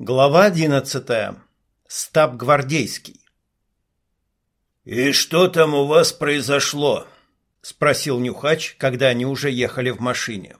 Глава одиннадцатая. Стаб гвардейский. «И что там у вас произошло?» — спросил Нюхач, когда они уже ехали в машине.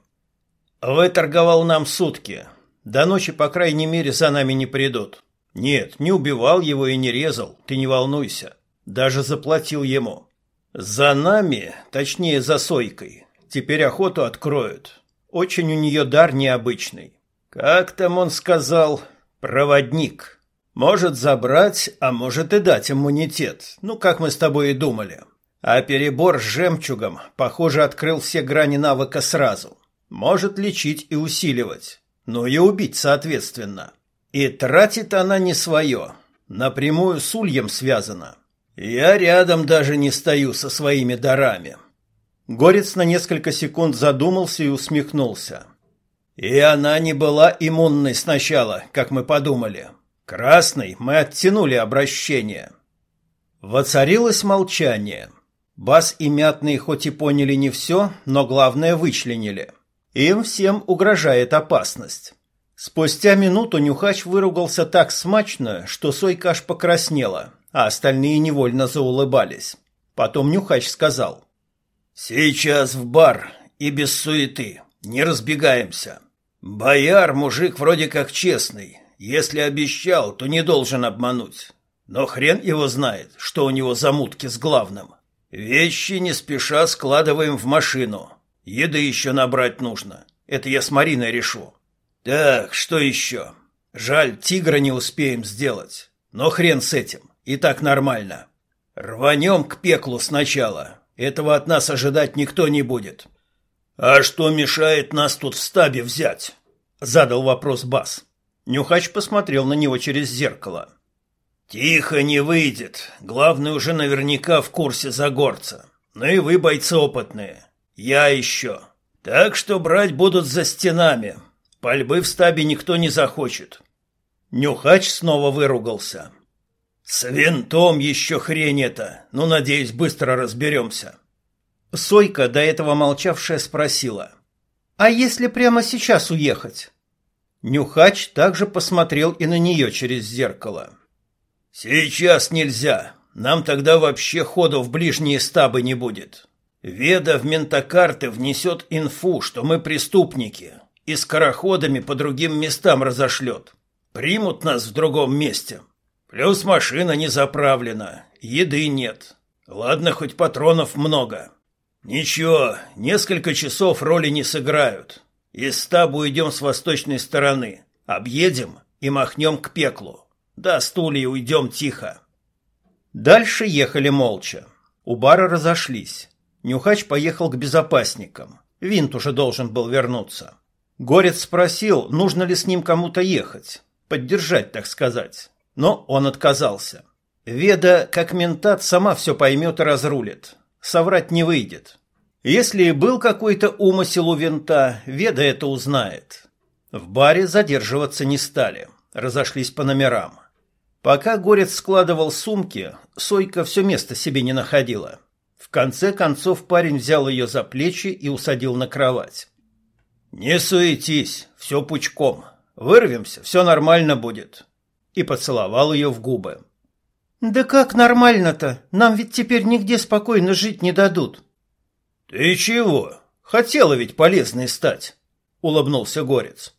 «Выторговал нам сутки. До ночи, по крайней мере, за нами не придут. Нет, не убивал его и не резал, ты не волнуйся. Даже заплатил ему. За нами, точнее, за Сойкой, теперь охоту откроют. Очень у нее дар необычный. Как там он сказал, проводник. Может забрать, а может и дать иммунитет, ну, как мы с тобой и думали. А перебор с жемчугом, похоже, открыл все грани навыка сразу. Может лечить и усиливать, но и убить соответственно. И тратит она не свое, напрямую с ульем связано. Я рядом даже не стою со своими дарами. Горец на несколько секунд задумался и усмехнулся. И она не была иммунной сначала, как мы подумали. Красной мы оттянули обращение. Воцарилось молчание. Бас и Мятный хоть и поняли не все, но главное вычленили. Им всем угрожает опасность. Спустя минуту Нюхач выругался так смачно, что Сойка аж покраснела, а остальные невольно заулыбались. Потом Нюхач сказал. «Сейчас в бар и без суеты. Не разбегаемся. Бояр мужик вроде как честный. Если обещал, то не должен обмануть. Но хрен его знает, что у него за мутки с главным. Вещи не спеша складываем в машину. Еды еще набрать нужно. Это я с Мариной решу. Так, что еще? Жаль, тигра не успеем сделать. Но хрен с этим. И так нормально. Рванем к пеклу сначала. Этого от нас ожидать никто не будет. «А что мешает нас тут в стабе взять?» — задал вопрос Бас. Нюхач посмотрел на него через зеркало. «Тихо не выйдет. Главный уже наверняка в курсе Загорца. Ну и вы, бойцы опытные. Я еще. Так что брать будут за стенами. Пальбы в стабе никто не захочет». Нюхач снова выругался. «С винтом еще хрень это. Ну, надеюсь, быстро разберемся». Сойка, до этого молчавшая, спросила. «А если прямо сейчас уехать?» Нюхач также посмотрел и на нее через зеркало. «Сейчас нельзя. Нам тогда вообще ходу в ближние стабы не будет. Веда в ментокарты внесет инфу, что мы преступники, и скороходами по другим местам разошлет. Примут нас в другом месте. Плюс машина не заправлена, еды нет. Ладно, хоть патронов много. Ничего, несколько часов роли не сыграют. Из стаба уйдем с восточной стороны, объедем и махнем к пеклу. До стулья уйдем тихо. Дальше ехали молча. У бара разошлись. Нюхач поехал к безопасникам. Винт уже должен был вернуться. Горец спросил, нужно ли с ним кому-то ехать. Поддержать, так сказать. Но он отказался. Веда, как ментат, сама все поймет и разрулит соврать не выйдет. Если и был какой-то умысел у винта, Веда это узнает. В баре задерживаться не стали, разошлись по номерам. Пока Горец складывал сумки, Сойка все место себе не находила. В конце концов парень взял ее за плечи и усадил на кровать. «Не суетись, все пучком. Вырвемся, все нормально будет». И поцеловал ее в губы. «Да как нормально-то? Нам ведь теперь нигде спокойно жить не дадут». «Ты чего? Хотела ведь полезной стать», — улыбнулся Горец.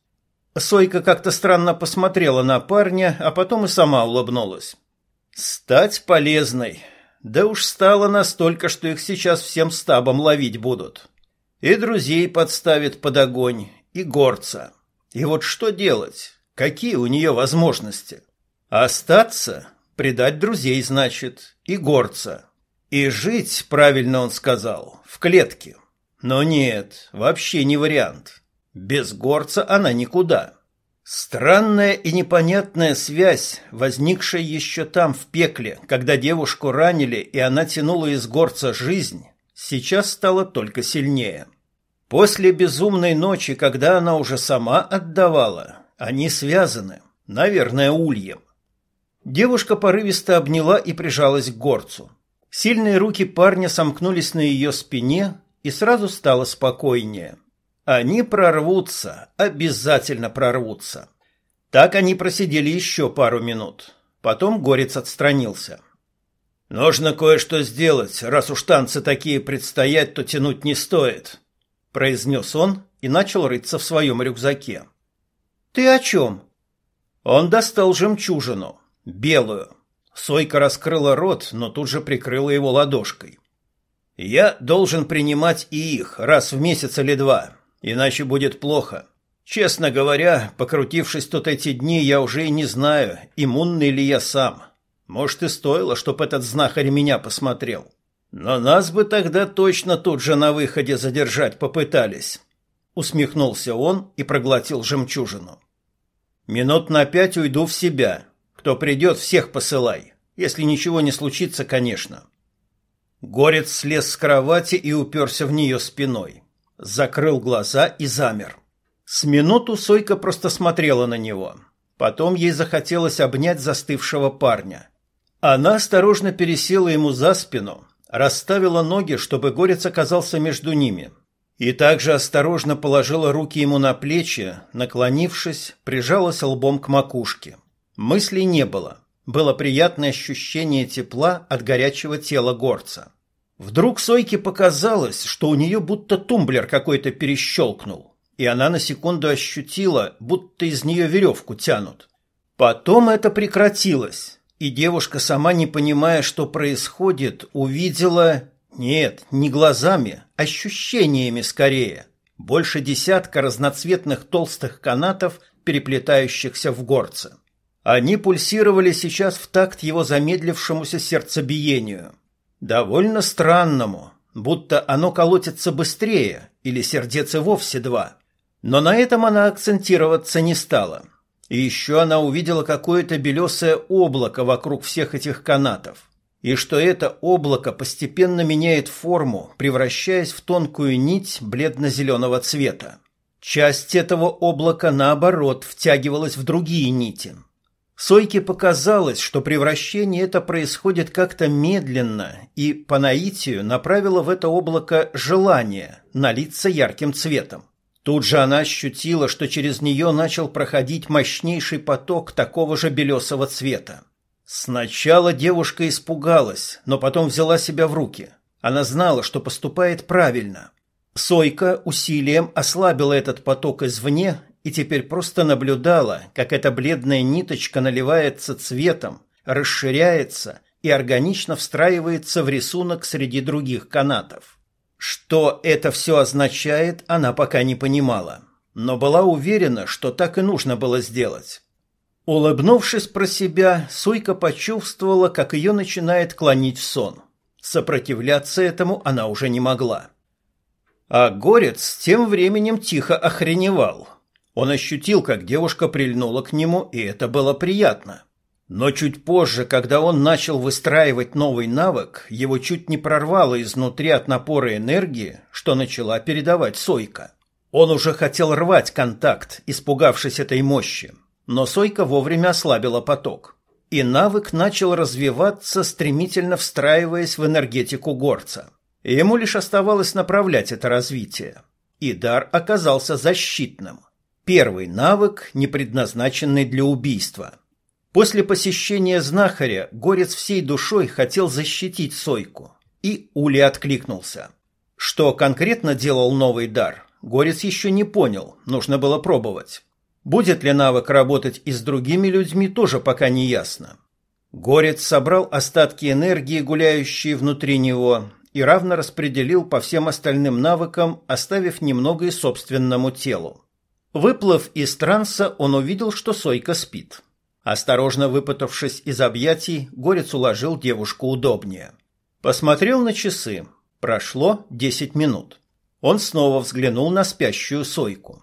Сойка как-то странно посмотрела на парня, а потом и сама улыбнулась. «Стать полезной. Да уж стало настолько, что их сейчас всем стабом ловить будут. И друзей подставит под огонь, и горца. И вот что делать? Какие у нее возможности? Остаться Предать друзей, значит, и горца. И жить, правильно он сказал, в клетке. Но нет, вообще не вариант. Без горца она никуда. Странная и непонятная связь, возникшая еще там, в пекле, когда девушку ранили, и она тянула из горца жизнь, сейчас стала только сильнее. После безумной ночи, когда она уже сама отдавала, они связаны, наверное, ульем. Девушка порывисто обняла и прижалась к горцу. Сильные руки парня сомкнулись на ее спине, и сразу стало спокойнее. Они прорвутся, обязательно прорвутся. Так они просидели еще пару минут. Потом Горец отстранился. «Нужно кое-что сделать. Раз уж танцы такие предстоят, то тянуть не стоит», — произнес он и начал рыться в своем рюкзаке. «Ты о чем?» Он достал жемчужину, белую. Сойка раскрыла рот, но тут же прикрыла его ладошкой. «Я должен принимать и их раз в месяц или два, иначе будет плохо. Честно говоря, покрутившись тут эти дни, я уже и не знаю, иммунный ли я сам. Может, и стоило, чтоб этот знахарь меня посмотрел. Но нас бы тогда точно тут же на выходе задержать попытались». Усмехнулся он и проглотил жемчужину. «Минут на пять уйду в себя. Кто придет, всех посылай. Если ничего не случится, конечно». Горец слез с кровати и уперся в нее спиной. Закрыл глаза и замер. С минуту Сойка просто смотрела на него. Потом ей захотелось обнять застывшего парня. Она осторожно пересела ему за спину, расставила ноги, чтобы горец оказался между ними, и также осторожно положила руки ему на плечи, наклонившись, прижалась лбом к макушке. Мыслей не было. Было приятное ощущение тепла от горячего тела горца. Вдруг Сойке показалось, что у нее будто тумблер какой-то перещелкнул, и она на секунду ощутила, будто из нее веревку тянут. Потом это прекратилось, и девушка, сама не понимая, что происходит, увидела... Нет, не глазами, ощущениями скорее. Больше десятка разноцветных толстых канатов, переплетающихся в горце. Они пульсировали сейчас в такт его замедлившемуся сердцебиению. Довольно странному, будто оно колотится быстрее, или сердец и вовсе два. Но на этом она акцентироваться не стала. И еще она увидела какое-то белесое облако вокруг всех этих канатов. И что это облако постепенно меняет форму, превращаясь в тонкую нить бледно-зеленого цвета. Часть этого облака, наоборот, втягивалась в другие нити. Сойке показалось, что превращение это происходит как-то медленно, и по наитию направило в это облако желание налиться ярким цветом. Тут же она ощутила, что через нее начал проходить мощнейший поток такого же белесого цвета. Сначала девушка испугалась, но потом взяла себя в руки. Она знала, что поступает правильно. Сойка усилием ослабила этот поток извне и теперь просто наблюдала, как эта бледная ниточка наливается цветом, расширяется и органично встраивается в рисунок среди других канатов. Что это все означает, она пока не понимала, но была уверена, что так и нужно было сделать. Улыбнувшись про себя, Сойка почувствовала, как ее начинает клонить в сон. Сопротивляться этому она уже не могла. А Горец тем временем тихо охреневал – он ощутил, как девушка прильнула к нему, и это было приятно. Но чуть позже, когда он начал выстраивать новый навык, его чуть не прорвало изнутри от напора энергии, что начала передавать Сойка. Он уже хотел рвать контакт, испугавшись этой мощи, но Сойка вовремя ослабила поток. И навык начал развиваться, стремительно встраиваясь в энергетику горца. Ему лишь оставалось направлять это развитие. И дар оказался защитным – Первый навык, не предназначенный для убийства. После посещения знахаря Горец всей душой хотел защитить Сойку. И Ули откликнулся. Что конкретно делал новый дар, Горец еще не понял, нужно было пробовать. Будет ли навык работать и с другими людьми, тоже пока не ясно. Горец собрал остатки энергии, гуляющие внутри него, и равно распределил по всем остальным навыкам, оставив немного и собственному телу. Выплыв из транса, он увидел, что Сойка спит. Осторожно выпутавшись из объятий, Горец уложил девушку удобнее. Посмотрел на часы. Прошло десять минут. Он снова взглянул на спящую Сойку.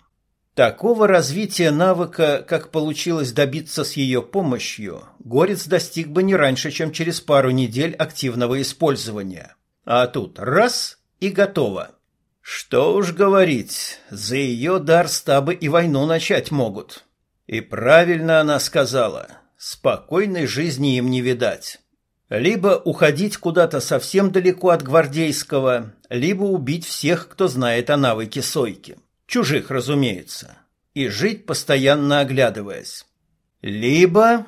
Такого развития навыка, как получилось добиться с ее помощью, Горец достиг бы не раньше, чем через пару недель активного использования. А тут раз – и готово. Что уж говорить, за ее дар стабы и войну начать могут. И правильно она сказала, спокойной жизни им не видать. Либо уходить куда-то совсем далеко от гвардейского, либо убить всех, кто знает о навыке сойки. Чужих, разумеется. И жить, постоянно оглядываясь. Либо...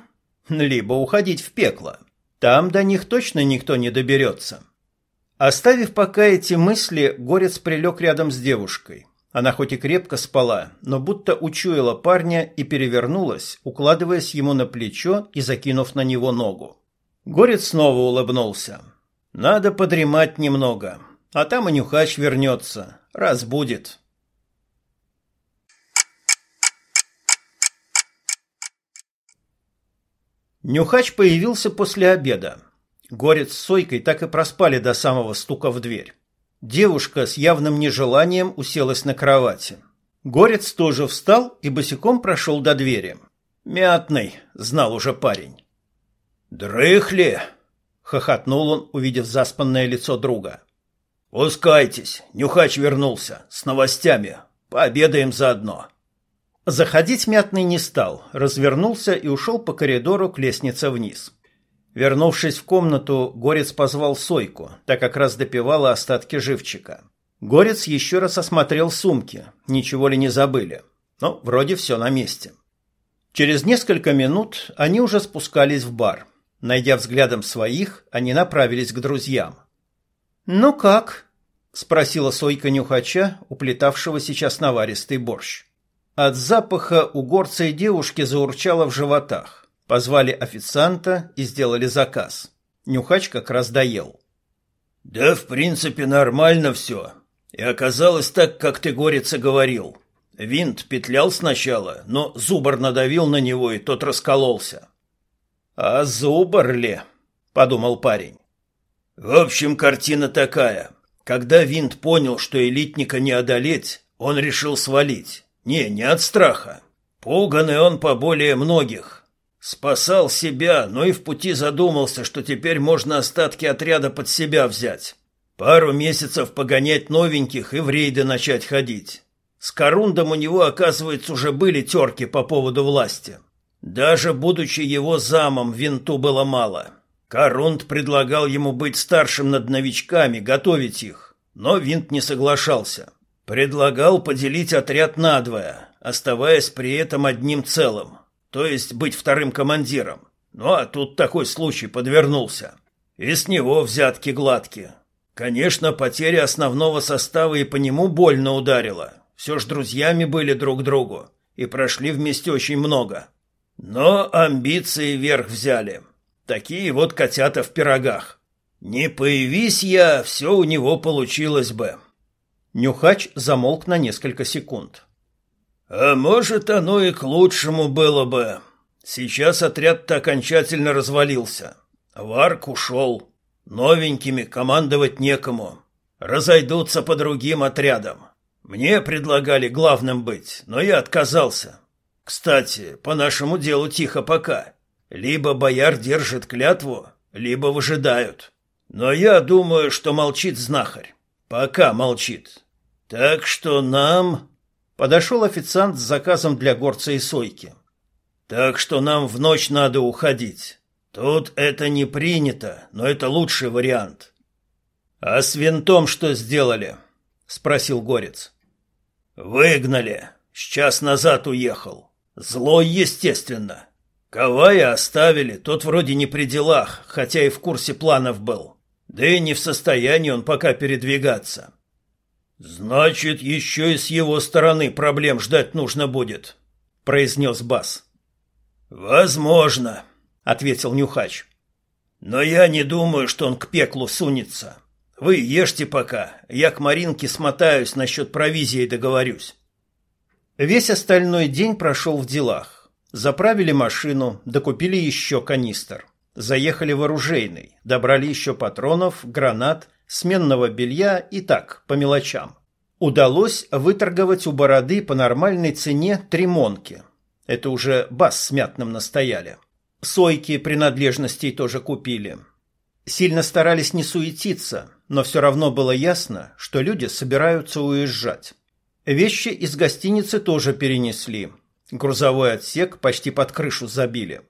либо уходить в пекло. Там до них точно никто не доберется. Оставив пока эти мысли, Горец прилег рядом с девушкой. Она хоть и крепко спала, но будто учуяла парня и перевернулась, укладываясь ему на плечо и закинув на него ногу. Горец снова улыбнулся. «Надо подремать немного, а там и нюхач вернется, разбудит». Нюхач появился после обеда. Горец с Сойкой так и проспали до самого стука в дверь. Девушка с явным нежеланием уселась на кровати. Горец тоже встал и босиком прошел до двери. «Мятный», — знал уже парень. «Дрыхли!» — хохотнул он, увидев заспанное лицо друга. «Пускайтесь, Нюхач вернулся, с новостями. Пообедаем заодно». Заходить Мятный не стал, развернулся и ушел по коридору к лестнице вниз. Вернувшись в комнату, Горец позвал Сойку, так как раз допивала остатки живчика. Горец еще раз осмотрел сумки, ничего ли не забыли. Но вроде все на месте. Через несколько минут они уже спускались в бар. Найдя взглядом своих, они направились к друзьям. «Ну как?» – спросила Сойка Нюхача, уплетавшего сейчас наваристый борщ. От запаха у горца и девушки заурчало в животах. Позвали официанта и сделали заказ. Нюхач как раз доел. «Да, в принципе, нормально все. И оказалось так, как ты, Горица, говорил. Винт петлял сначала, но зубр надавил на него, и тот раскололся». «А зубр ли?» — подумал парень. «В общем, картина такая. Когда Винт понял, что элитника не одолеть, он решил свалить. Не, не от страха. Пуганный он поболее многих, Спасал себя, но и в пути задумался, что теперь можно остатки отряда под себя взять. Пару месяцев погонять новеньких и в рейды начать ходить. С Корундом у него, оказывается, уже были терки по поводу власти. Даже будучи его замом, винту было мало. Корунд предлагал ему быть старшим над новичками, готовить их, но винт не соглашался. Предлагал поделить отряд надвое, оставаясь при этом одним целым то есть быть вторым командиром. Ну а тут такой случай подвернулся. И с него взятки гладкие. Конечно, потеря основного состава и по нему больно ударила. Все ж друзьями были друг другу и прошли вместе очень много. Но амбиции верх взяли. Такие вот котята в пирогах. Не появись я, все у него получилось бы. Нюхач замолк на несколько секунд. А может, оно и к лучшему было бы. Сейчас отряд-то окончательно развалился. Варк ушел. Новенькими командовать некому. Разойдутся по другим отрядам. Мне предлагали главным быть, но я отказался. Кстати, по нашему делу тихо пока. Либо бояр держит клятву, либо выжидают. Но я думаю, что молчит знахарь. Пока молчит. Так что нам Подошел официант с заказом для горца и сойки. «Так что нам в ночь надо уходить. Тут это не принято, но это лучший вариант». «А с винтом что сделали?» — спросил горец. «Выгнали. С час назад уехал. Злой, естественно. Кавая оставили, тот вроде не при делах, хотя и в курсе планов был. Да и не в состоянии он пока передвигаться. «Значит, еще и с его стороны проблем ждать нужно будет», — произнес Бас. «Возможно», — ответил Нюхач. «Но я не думаю, что он к пеклу сунется. Вы ешьте пока, я к Маринке смотаюсь насчет провизии договорюсь». Весь остальной день прошел в делах. Заправили машину, докупили еще канистр. Заехали в оружейный, добрали еще патронов, гранат сменного белья и так, по мелочам. Удалось выторговать у бороды по нормальной цене три монки. Это уже бас с мятным настояли. Сойки принадлежностей тоже купили. Сильно старались не суетиться, но все равно было ясно, что люди собираются уезжать. Вещи из гостиницы тоже перенесли. Грузовой отсек почти под крышу забили.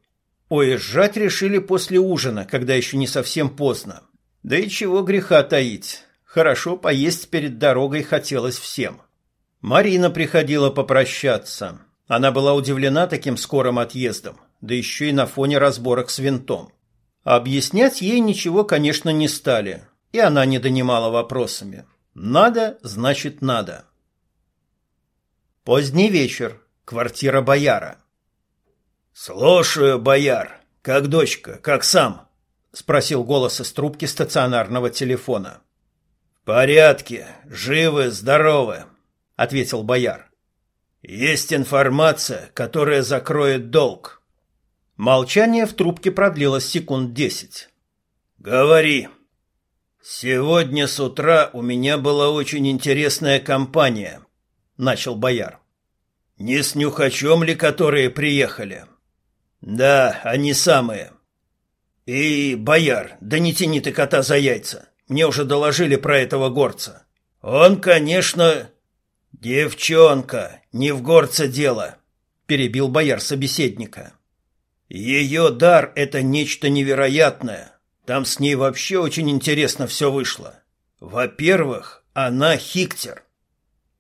Уезжать решили после ужина, когда еще не совсем поздно. Да и чего греха таить. Хорошо поесть перед дорогой хотелось всем. Марина приходила попрощаться. Она была удивлена таким скорым отъездом. да еще и на фоне разборок с винтом. Объяснять ей ничего, конечно, не стали, и она не донимала вопросами. Надо, значит, надо. Поздний вечер. Квартира бояра. «Слушаю, бояр. Как дочка, как сам?» — спросил голос из трубки стационарного телефона. «В порядке. Живы, здоровы», — ответил бояр. «Есть информация, которая закроет долг». Молчание в трубке продлилось секунд десять. «Говори». «Сегодня с утра у меня была очень интересная компания», — начал бояр. «Не с нюхачом ли, которые приехали?» «Да, они самые». «И, бояр, да не тяни ты кота за яйца. Мне уже доложили про этого горца. Он, конечно...» «Девчонка, не в горце дело», — перебил бояр собеседника. «Ее дар — это нечто невероятное. Там с ней вообще очень интересно все вышло. Во-первых, она хиктер».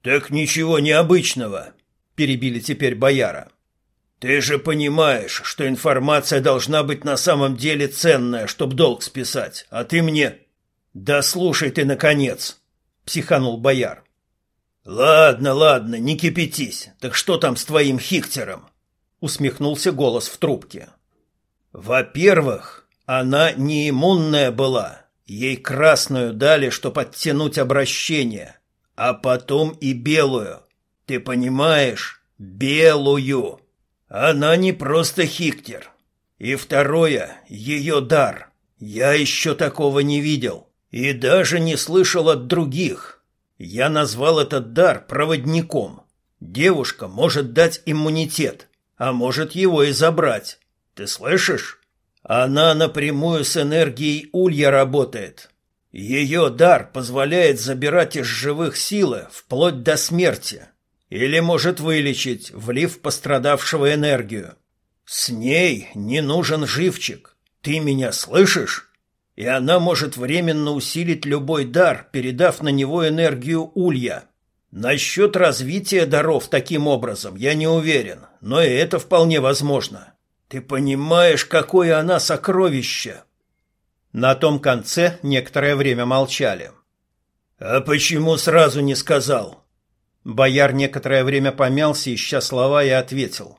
«Так ничего необычного», — перебили теперь бояра. «Ты же понимаешь, что информация должна быть на самом деле ценная, чтобы долг списать, а ты мне...» «Да слушай ты, наконец!» — психанул бояр. «Ладно, ладно, не кипятись. Так что там с твоим хиктером?» — усмехнулся голос в трубке. «Во-первых, она не иммунная была. Ей красную дали, чтобы оттянуть обращение, а потом и белую. Ты понимаешь? Белую. Она не просто хиктер. И второе — ее дар. Я еще такого не видел и даже не слышал от других. Я назвал этот дар проводником. Девушка может дать иммунитет, а может его и забрать. Ты слышишь? Она напрямую с энергией улья работает. Ее дар позволяет забирать из живых силы вплоть до смерти. Или может вылечить, влив пострадавшего энергию. С ней не нужен живчик. Ты меня слышишь? и она может временно усилить любой дар, передав на него энергию улья. Насчет развития даров таким образом я не уверен, но и это вполне возможно. Ты понимаешь, какое она сокровище?» На том конце некоторое время молчали. «А почему сразу не сказал?» Бояр некоторое время помялся, ища слова, и ответил.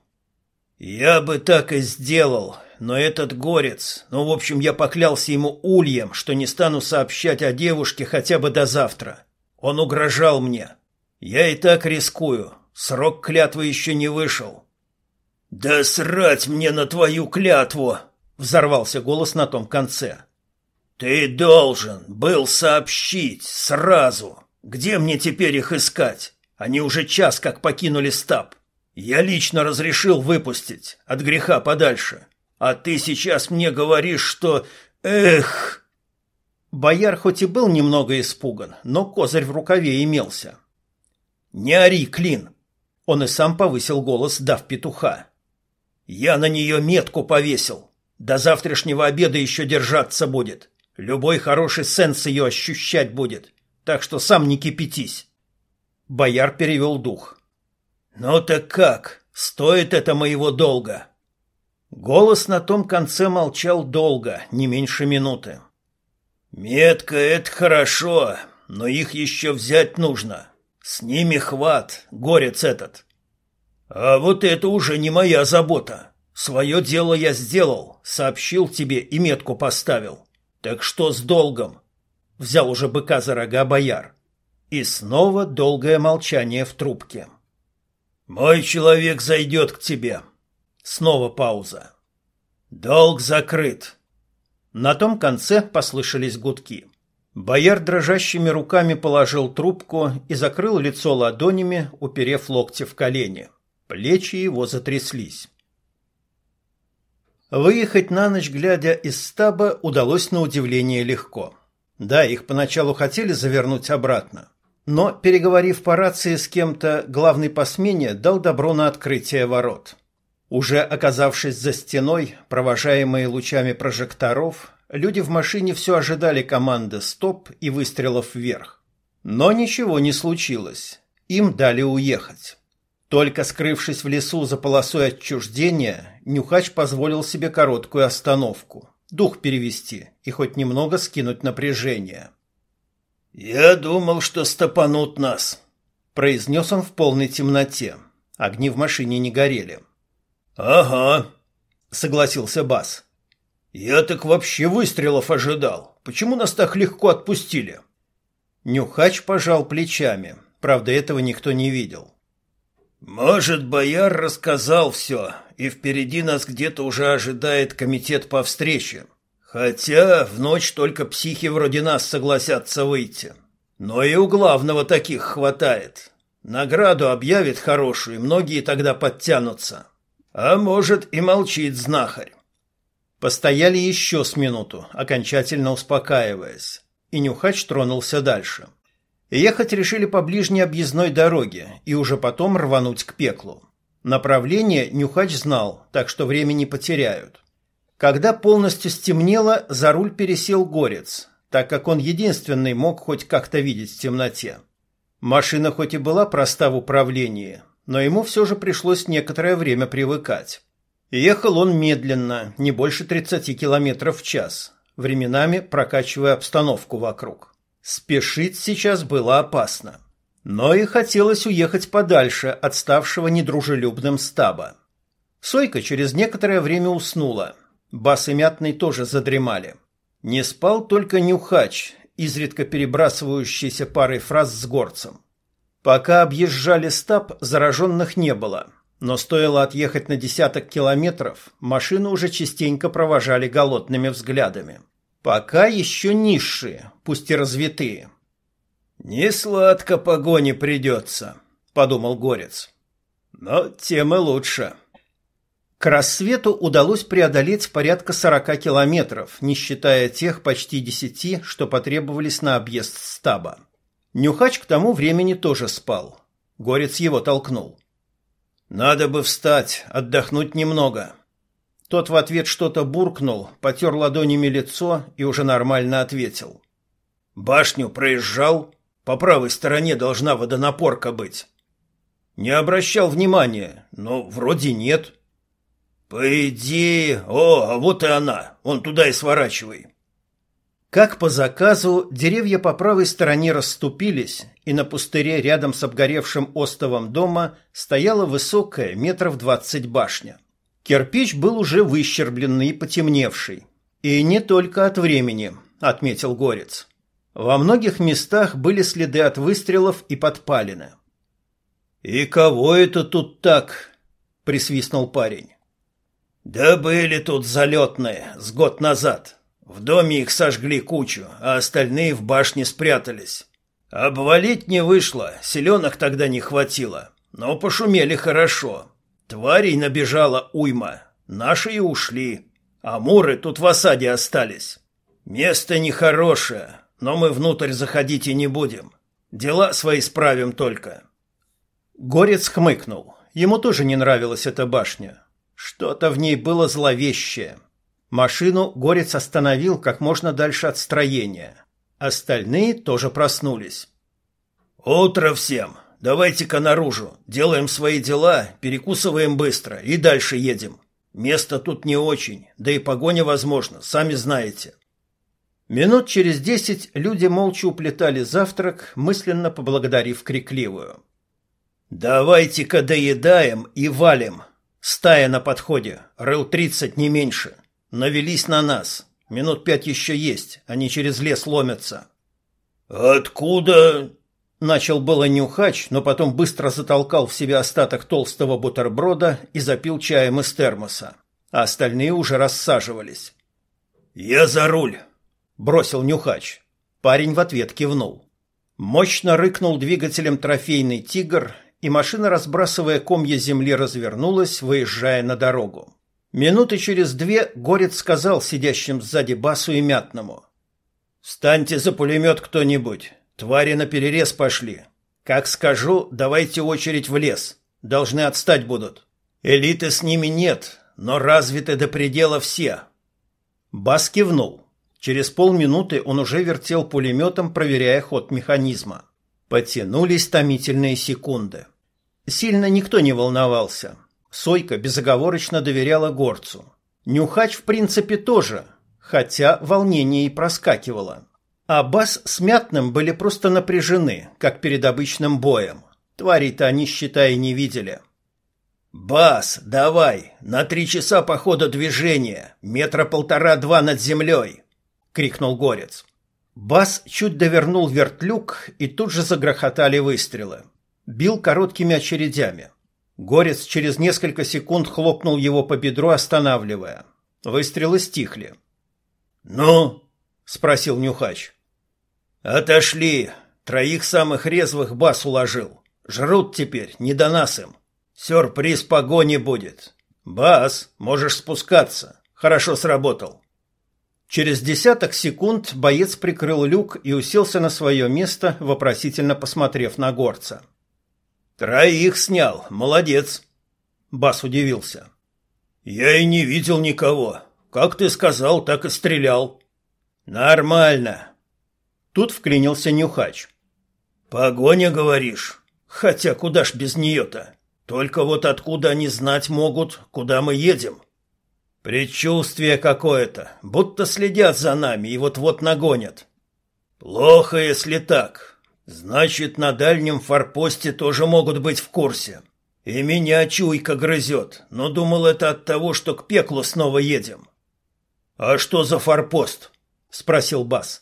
«Я бы так и сделал, но этот горец... Ну, в общем, я поклялся ему ульем, что не стану сообщать о девушке хотя бы до завтра. Он угрожал мне. Я и так рискую. Срок клятвы еще не вышел». «Да срать мне на твою клятву!» — взорвался голос на том конце. «Ты должен был сообщить сразу. Где мне теперь их искать? Они уже час как покинули стаб. Я лично разрешил выпустить, от греха подальше. А ты сейчас мне говоришь, что... Эх!» Бояр хоть и был немного испуган, но козырь в рукаве имелся. «Не ори, Клин!» Он и сам повысил голос, дав петуха. «Я на нее метку повесил. До завтрашнего обеда еще держаться будет. Любой хороший сенс ее ощущать будет. Так что сам не кипятись». Бояр перевел дух. «Ну так как? Стоит это моего долга?» Голос на том конце молчал долго, не меньше минуты. «Метка — это хорошо, но их еще взять нужно. С ними хват, горец этот. А вот это уже не моя забота. Свое дело я сделал, сообщил тебе и метку поставил. Так что с долгом?» Взял уже быка за рога бояр. И снова долгое молчание в трубке. «Мой человек зайдет к тебе», Снова пауза. «Долг закрыт». На том конце послышались гудки. Бояр дрожащими руками положил трубку и закрыл лицо ладонями, уперев локти в колени. Плечи его затряслись. Выехать на ночь, глядя из стаба, удалось на удивление легко. Да, их поначалу хотели завернуть обратно. Но, переговорив по рации с кем-то, главный по смене дал добро на открытие ворот. Уже оказавшись за стеной, провожаемые лучами прожекторов, люди в машине все ожидали команды «Стоп» и выстрелов вверх. Но ничего не случилось. Им дали уехать. Только скрывшись в лесу за полосой отчуждения, Нюхач позволил себе короткую остановку, дух перевести и хоть немного скинуть напряжение. «Я думал, что стопанут нас», — произнес он в полной темноте. Огни в машине не горели. «Ага», — согласился Бас. «Я так вообще выстрелов ожидал. Почему нас так легко отпустили?» Нюхач пожал плечами. Правда, этого никто не видел. «Может, бояр рассказал все, и впереди нас где-то уже ожидает комитет по встрече. Хотя в ночь только психи вроде нас согласятся выйти. Но и у главного таких хватает. Награду объявит хорошую, многие тогда подтянутся. А может, и молчит знахарь». Постояли еще с минуту, окончательно успокаиваясь, и Нюхач тронулся дальше. Ехать решили по ближней объездной дороге и уже потом рвануть к пеклу. Направление Нюхач знал, так что время не потеряют. Когда полностью стемнело, за руль пересел Горец, так как он единственный мог хоть как-то видеть в темноте. Машина хоть и была проста в управлении, но ему все же пришлось некоторое время привыкать. Ехал он медленно, не больше 30 км в час, временами прокачивая обстановку вокруг. Спешить сейчас было опасно. Но и хотелось уехать подальше от ставшего недружелюбным стаба. Сойка через некоторое время уснула. Бас и Мятный тоже задремали. Не спал только Нюхач, изредка перебрасывающийся парой фраз с горцем. Пока объезжали стаб, зараженных не было. Но стоило отъехать на десяток километров, машины уже частенько провожали голодными взглядами. Пока еще низшие, пусть и развитые. «Не сладко погоне придется», — подумал Горец. «Но тем и лучше». К рассвету удалось преодолеть порядка сорока километров, не считая тех почти десяти, что потребовались на объезд стаба. Нюхач к тому времени тоже спал. Горец его толкнул. «Надо бы встать, отдохнуть немного», тот в ответ что-то буркнул, потер ладонями лицо и уже нормально ответил. «Башню проезжал? По правой стороне должна водонапорка быть». «Не обращал внимания, но вроде нет». «По идее... О, а вот и она. Он туда и сворачивай». Как по заказу, деревья по правой стороне расступились, и на пустыре рядом с обгоревшим остовом дома стояла высокая метров двадцать башня. Кирпич был уже выщербленный и потемневший. И не только от времени, отметил Горец. Во многих местах были следы от выстрелов и подпалины. «И кого это тут так?» – присвистнул парень. «Да были тут залетные с год назад. В доме их сожгли кучу, а остальные в башне спрятались. Обвалить не вышло, селенок тогда не хватило, но пошумели хорошо. Тварей набежала уйма. Наши и ушли. А муры тут в осаде остались. Место нехорошее, но мы внутрь заходить и не будем. Дела свои справим только. Горец хмыкнул. Ему тоже не нравилась эта башня. Что-то в ней было зловещее. Машину Горец остановил как можно дальше от строения. Остальные тоже проснулись. «Утро всем!» Давайте-ка наружу. Делаем свои дела, перекусываем быстро и дальше едем. Место тут не очень, да и погоня возможно, сами знаете. Минут через десять люди молча уплетали завтрак, мысленно поблагодарив крикливую. «Давайте-ка доедаем и валим. Стая на подходе, рыл тридцать не меньше. Навелись на нас. Минут пять еще есть, они через лес ломятся». «Откуда?» Начал было нюхач, но потом быстро затолкал в себя остаток толстого бутерброда и запил чаем из термоса. А остальные уже рассаживались. «Я за руль!» – бросил нюхач. Парень в ответ кивнул. Мощно рыкнул двигателем трофейный «Тигр», и машина, разбрасывая комья земли, развернулась, выезжая на дорогу. Минуты через две Горец сказал сидящим сзади Басу и Мятному. «Встаньте за пулемет кто-нибудь. Твари на перерез пошли. Как скажу, давайте очередь в лес. Должны отстать будут. Элиты с ними нет, но развиты до предела все. Бас кивнул. Через полминуты он уже вертел пулеметом, проверяя ход механизма. Потянулись томительные секунды. Сильно никто не волновался. Сойка безоговорочно доверяла горцу. Нюхач, в принципе, тоже, хотя волнение и проскакивало. А Бас с Мятным были просто напряжены, как перед обычным боем. Тварей-то они, считай, не видели. «Бас, давай! На три часа по ходу движения! Метра полтора-два над землей!» — крикнул Горец. Бас чуть довернул вертлюг, и тут же загрохотали выстрелы. Бил короткими очередями. Горец через несколько секунд хлопнул его по бедру, останавливая. Выстрелы стихли. «Ну?» — спросил Нюхач. «Отошли. Троих самых резвых бас уложил. Жрут теперь, не до нас им. Сюрприз погони будет. Бас, можешь спускаться. Хорошо сработал». Через десяток секунд боец прикрыл люк и уселся на свое место, вопросительно посмотрев на горца. «Троих снял. Молодец!» Бас удивился. «Я и не видел никого. Как ты сказал, так и стрелял». «Нормально». Тут вклинился Нюхач. «Погоня, говоришь? Хотя куда ж без нее-то? Только вот откуда они знать могут, куда мы едем?» Предчувствие какое-то, будто следят за нами и вот-вот нагонят. Плохо, если так. Значит, на дальнем форпосте тоже могут быть в курсе. И меня чуйка грызет, но думал это от того, что к пеклу снова едем. А что за форпост? спросил Бас.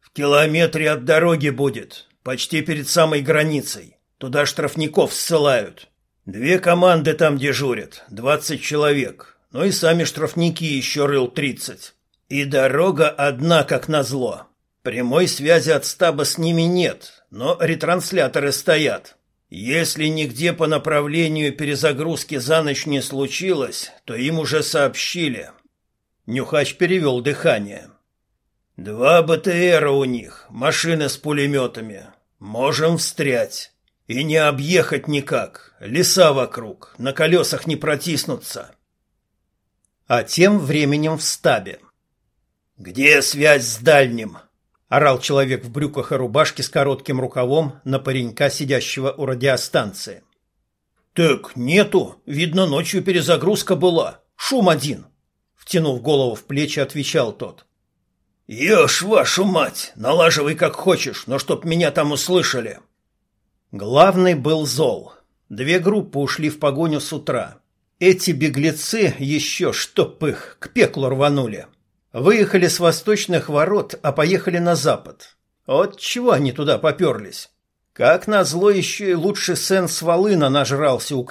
В километре от дороги будет, почти перед самой границей. Туда штрафников ссылают. Две команды там дежурят, двадцать человек ну и сами штрафники еще рыл тридцать. И дорога одна, как назло. Прямой связи от стаба с ними нет, но ретрансляторы стоят. Если нигде по направлению перезагрузки за ночь не случилось, то им уже сообщили. Нюхач перевел дыхание. Два БТРа у них, машины с пулеметами. Можем встрять. И не объехать никак. Леса вокруг, на колесах не протиснуться. А тем временем в стабе. «Где связь с дальним?» – орал человек в брюках и рубашке с коротким рукавом на паренька, сидящего у радиостанции. «Так нету. Видно, ночью перезагрузка была. Шум один». Втянув голову в плечи, отвечал тот. «Ешь, вашу мать! Налаживай как хочешь, но чтоб меня там услышали!» Главный был зол. Две группы ушли в погоню с утра. Эти беглецы еще, чтоб их, к пеклу рванули. Выехали с восточных ворот, а поехали на запад. Вот чего они туда поперлись? Как назло еще и лучший сен с волына нажрался у.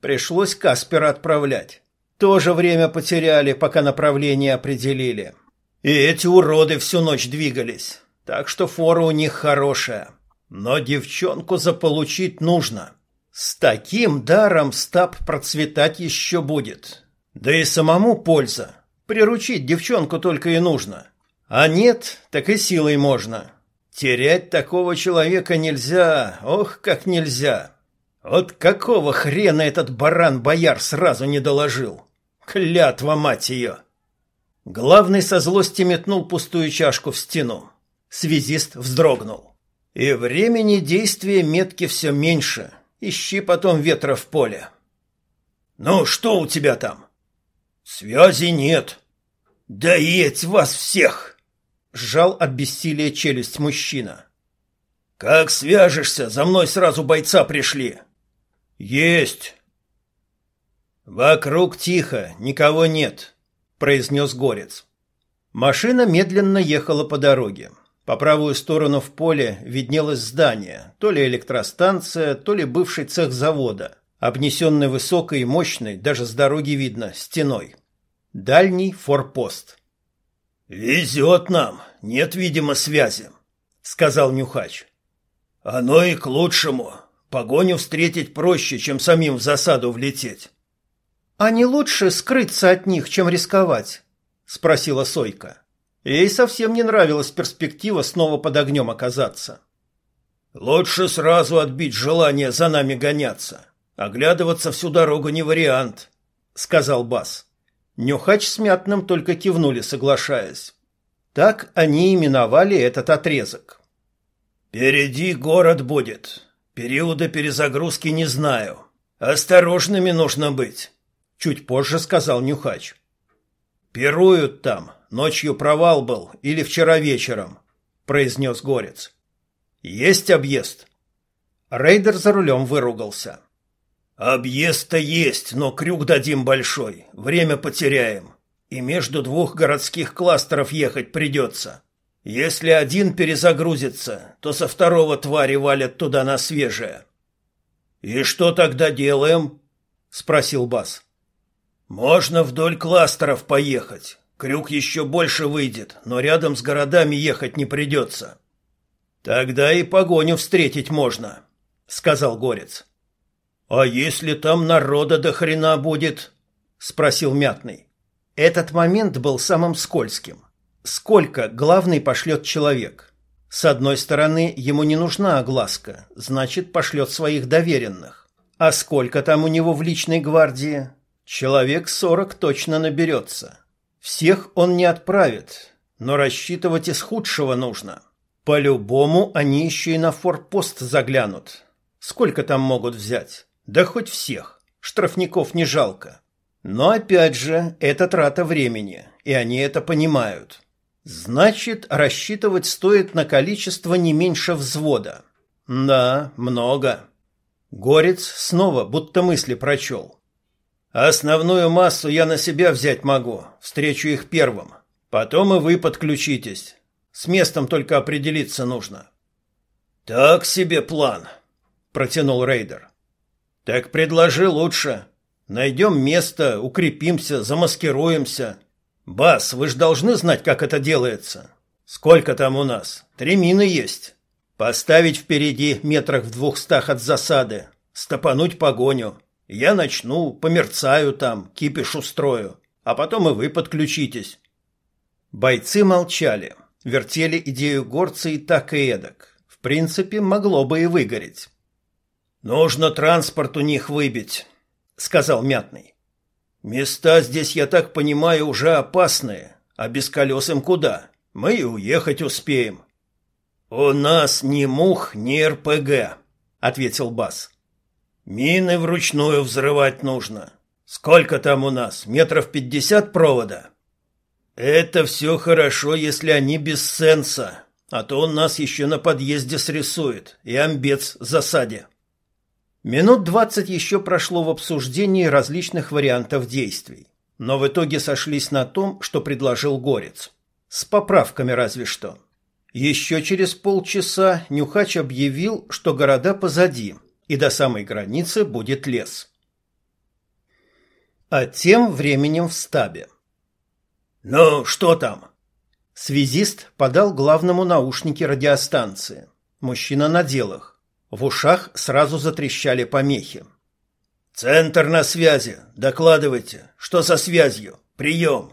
Пришлось Каспера отправлять. Тоже время потеряли, пока направление определили. И эти уроды всю ночь двигались. Так что фора у них хорошая. Но девчонку заполучить нужно. С таким даром стаб процветать еще будет. Да и самому польза. Приручить девчонку только и нужно. А нет, так и силой можно. Терять такого человека нельзя, ох, как нельзя. Вот какого хрена этот баран-бояр сразу не доложил? Клятва, мать ее! Главный со злости метнул пустую чашку в стену. Связист вздрогнул. И времени действия метки все меньше — Ищи потом ветра в поле. Ну, что у тебя там? Связи нет. Да еть вас всех! Сжал от бессилия челюсть мужчина. Как свяжешься, за мной сразу бойца пришли. Есть. Вокруг тихо, никого нет, произнес горец. Машина медленно ехала по дороге. По правую сторону в поле виднелось здание, то ли электростанция, то ли бывший цех завода, обнесенный высокой и мощной, даже с дороги видно, стеной. Дальний форпост. «Везет нам, нет, видимо, связи», — сказал Нюхач. «Оно и к лучшему. Погоню встретить проще, чем самим в засаду влететь». «А не лучше скрыться от них, чем рисковать?» — спросила Сойка. Ей совсем не нравилась перспектива снова под огнем оказаться. «Лучше сразу отбить желание за нами гоняться. Оглядываться всю дорогу не вариант», — сказал Бас. Нюхач с Мятным только кивнули, соглашаясь. Так они именовали этот отрезок. «Впереди город будет. Периода перезагрузки не знаю. Осторожными нужно быть, чуть позже сказал Нюхач. Пируют там, ночью провал был или вчера вечером, произнес Горец. Есть объезд? Рейдер за рулем выругался. Объезд-то есть, но крюк дадим большой, время потеряем. И между двух городских кластеров ехать придется. Если один перезагрузится, то со второго твари валят туда на свежее. И что тогда делаем? спросил Бас. Можно вдоль кластеров поехать. Крюк еще больше выйдет, но рядом с городами ехать не придется. Тогда и погоню встретить можно, сказал Горец. А если там народа до хрена будет? спросил Мятный. Этот момент был самым скользким. Сколько главный пошлет человек? С одной стороны, ему не нужна огласка, значит, пошлет своих доверенных. А сколько там у него в личной гвардии? Человек сорок точно наберется. Всех он не отправит, но рассчитывать из худшего нужно. По-любому они еще и на форпост заглянут. Сколько там могут взять? Да хоть всех. Штрафников не жалко. Но опять же, это трата времени, и они это понимают. Значит, рассчитывать стоит на количество не меньше взвода. Да, много. Горец снова будто мысли прочел. Основную массу я на себя взять могу, встречу их первым. Потом и вы подключитесь. С местом только определиться нужно. Так себе план, протянул рейдер. Так предложи лучше. Найдем место, укрепимся, замаскируемся. Бас, вы же должны знать, как это делается. Сколько там у нас? Три мины есть. Поставить впереди метрах в двухстах от засады. Стопануть погоню. Я начну, померцаю там, кипиш устрою. А потом и вы подключитесь. Бойцы молчали. Вертели идею горца и так и эдак. В принципе, могло бы и выгореть. «Нужно транспорт у них выбить», — сказал Мятный. Места здесь, я так понимаю, уже опасные, а без колес им куда? Мы и уехать успеем. У нас ни мух, ни РПГ, ответил Бас. Мины вручную взрывать нужно. Сколько там у нас? Метров пятьдесят провода? Это все хорошо, если они без сенса, а то он нас еще на подъезде срисует и амбец засаде. Минут двадцать еще прошло в обсуждении различных вариантов действий, но в итоге сошлись на том, что предложил Горец. С поправками разве что. Еще через полчаса Нюхач объявил, что города позади, и до самой границы будет лес. А тем временем в стабе. «Ну, что там?» Связист подал главному наушники радиостанции. Мужчина надел их. В ушах сразу затрещали помехи. «Центр на связи. Докладывайте. Что со связью? Прием!»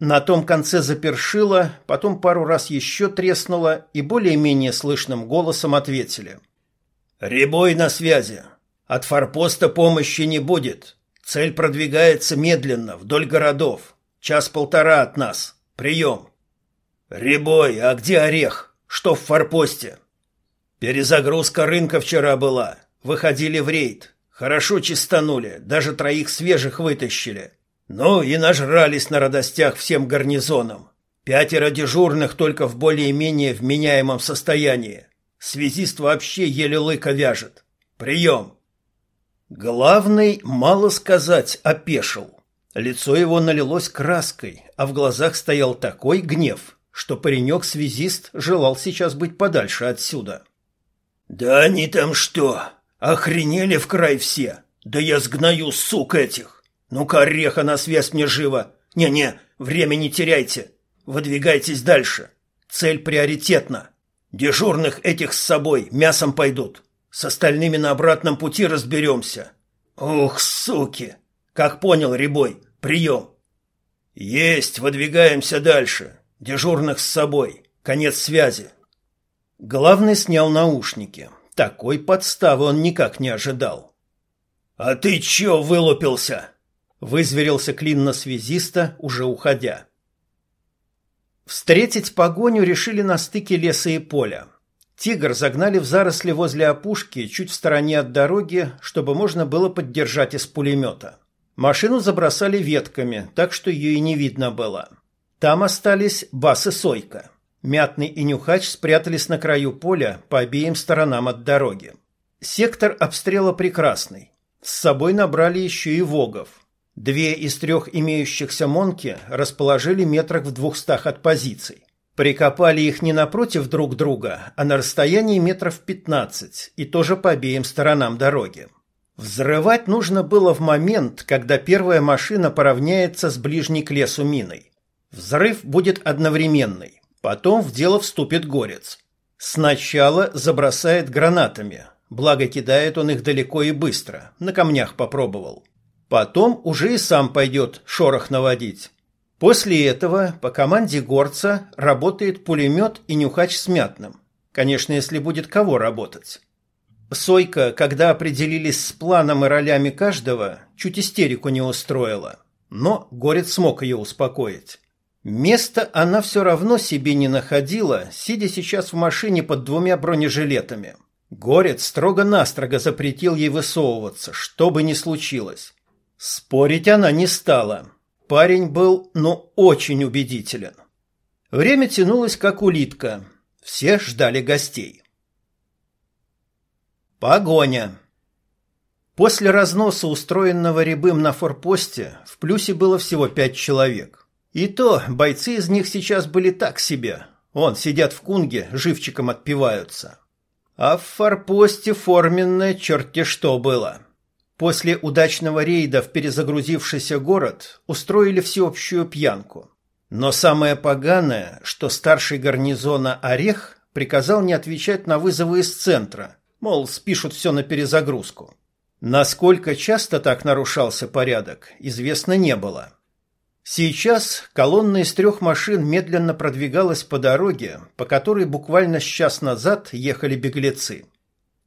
На том конце запершило, потом пару раз еще треснуло и более-менее слышным голосом ответили. «Ребой на связи. От форпоста помощи не будет. Цель продвигается медленно, вдоль городов. Час-полтора от нас. Прием!» «Ребой, а где орех? Что в форпосте?» Перезагрузка рынка вчера была. Выходили в рейд. Хорошо чистанули, даже троих свежих вытащили. Ну и нажрались на радостях всем гарнизоном. Пятеро дежурных только в более-менее вменяемом состоянии. Связист вообще еле лыка вяжет. Прием. Главный, мало сказать, опешил. Лицо его налилось краской, а в глазах стоял такой гнев, что паренек-связист желал сейчас быть подальше отсюда. «Да они там что? Охренели в край все? Да я сгною, сук этих! Ну-ка, ореха на связь мне живо! Не-не, время не теряйте! Выдвигайтесь дальше! Цель приоритетна! Дежурных этих с собой мясом пойдут! С остальными на обратном пути разберемся! Ух, суки! Как понял, Рябой, прием!» «Есть, выдвигаемся дальше. Дежурных с собой. Конец связи. Главный снял наушники. Такой подставы он никак не ожидал. «А ты чё вылупился?» — вызверился клин на связиста, уже уходя. Встретить погоню решили на стыке леса и поля. «Тигр» загнали в заросли возле опушки, чуть в стороне от дороги, чтобы можно было поддержать из пулемета. Машину забросали ветками, так что ее и не видно было. Там остались Бас и Сойка. Мятный и Нюхач спрятались на краю поля по обеим сторонам от дороги. Сектор обстрела прекрасный. С собой набрали еще и вогов. Две из трех имеющихся монки расположили метрах в двухстах от позиций. Прикопали их не напротив друг друга, а на расстоянии метров 15 и тоже по обеим сторонам дороги. Взрывать нужно было в момент, когда первая машина поравняется с ближней к лесу миной. Взрыв будет одновременный, потом в дело вступит горец. Сначала забросает гранатами, благо кидает он их далеко и быстро, на камнях попробовал. Потом уже и сам пойдет шорох наводить. После этого по команде горца работает пулемет и нюхач с мятным. Конечно, если будет кого работать. Сойка, когда определились с планом и ролями каждого, чуть истерику не устроила. Но Горец смог ее успокоить. Место она все равно себе не находила, сидя сейчас в машине под двумя бронежилетами. Горец строго-настрого запретил ей высовываться, что бы ни случилось. Спорить она не стала. Парень был, ну, очень убедителен. Время тянулось, как улитка. Все ждали гостей. Погоня. После разноса, устроенного Рябым на форпосте, в плюсе было всего пять человек. И то бойцы из них сейчас были так себе. Он сидят в кунге, живчиком отпиваются. А в форпосте форменное черти что было. После удачного рейда в перезагрузившийся город устроили всеобщую пьянку. Но самое поганое, что старший гарнизона Орех приказал не отвечать на вызовы из центра, мол, спишут все на перезагрузку. Насколько часто так нарушался порядок, известно не было. Сейчас колонна из трех машин медленно продвигалась по дороге, по которой буквально с час назад ехали беглецы.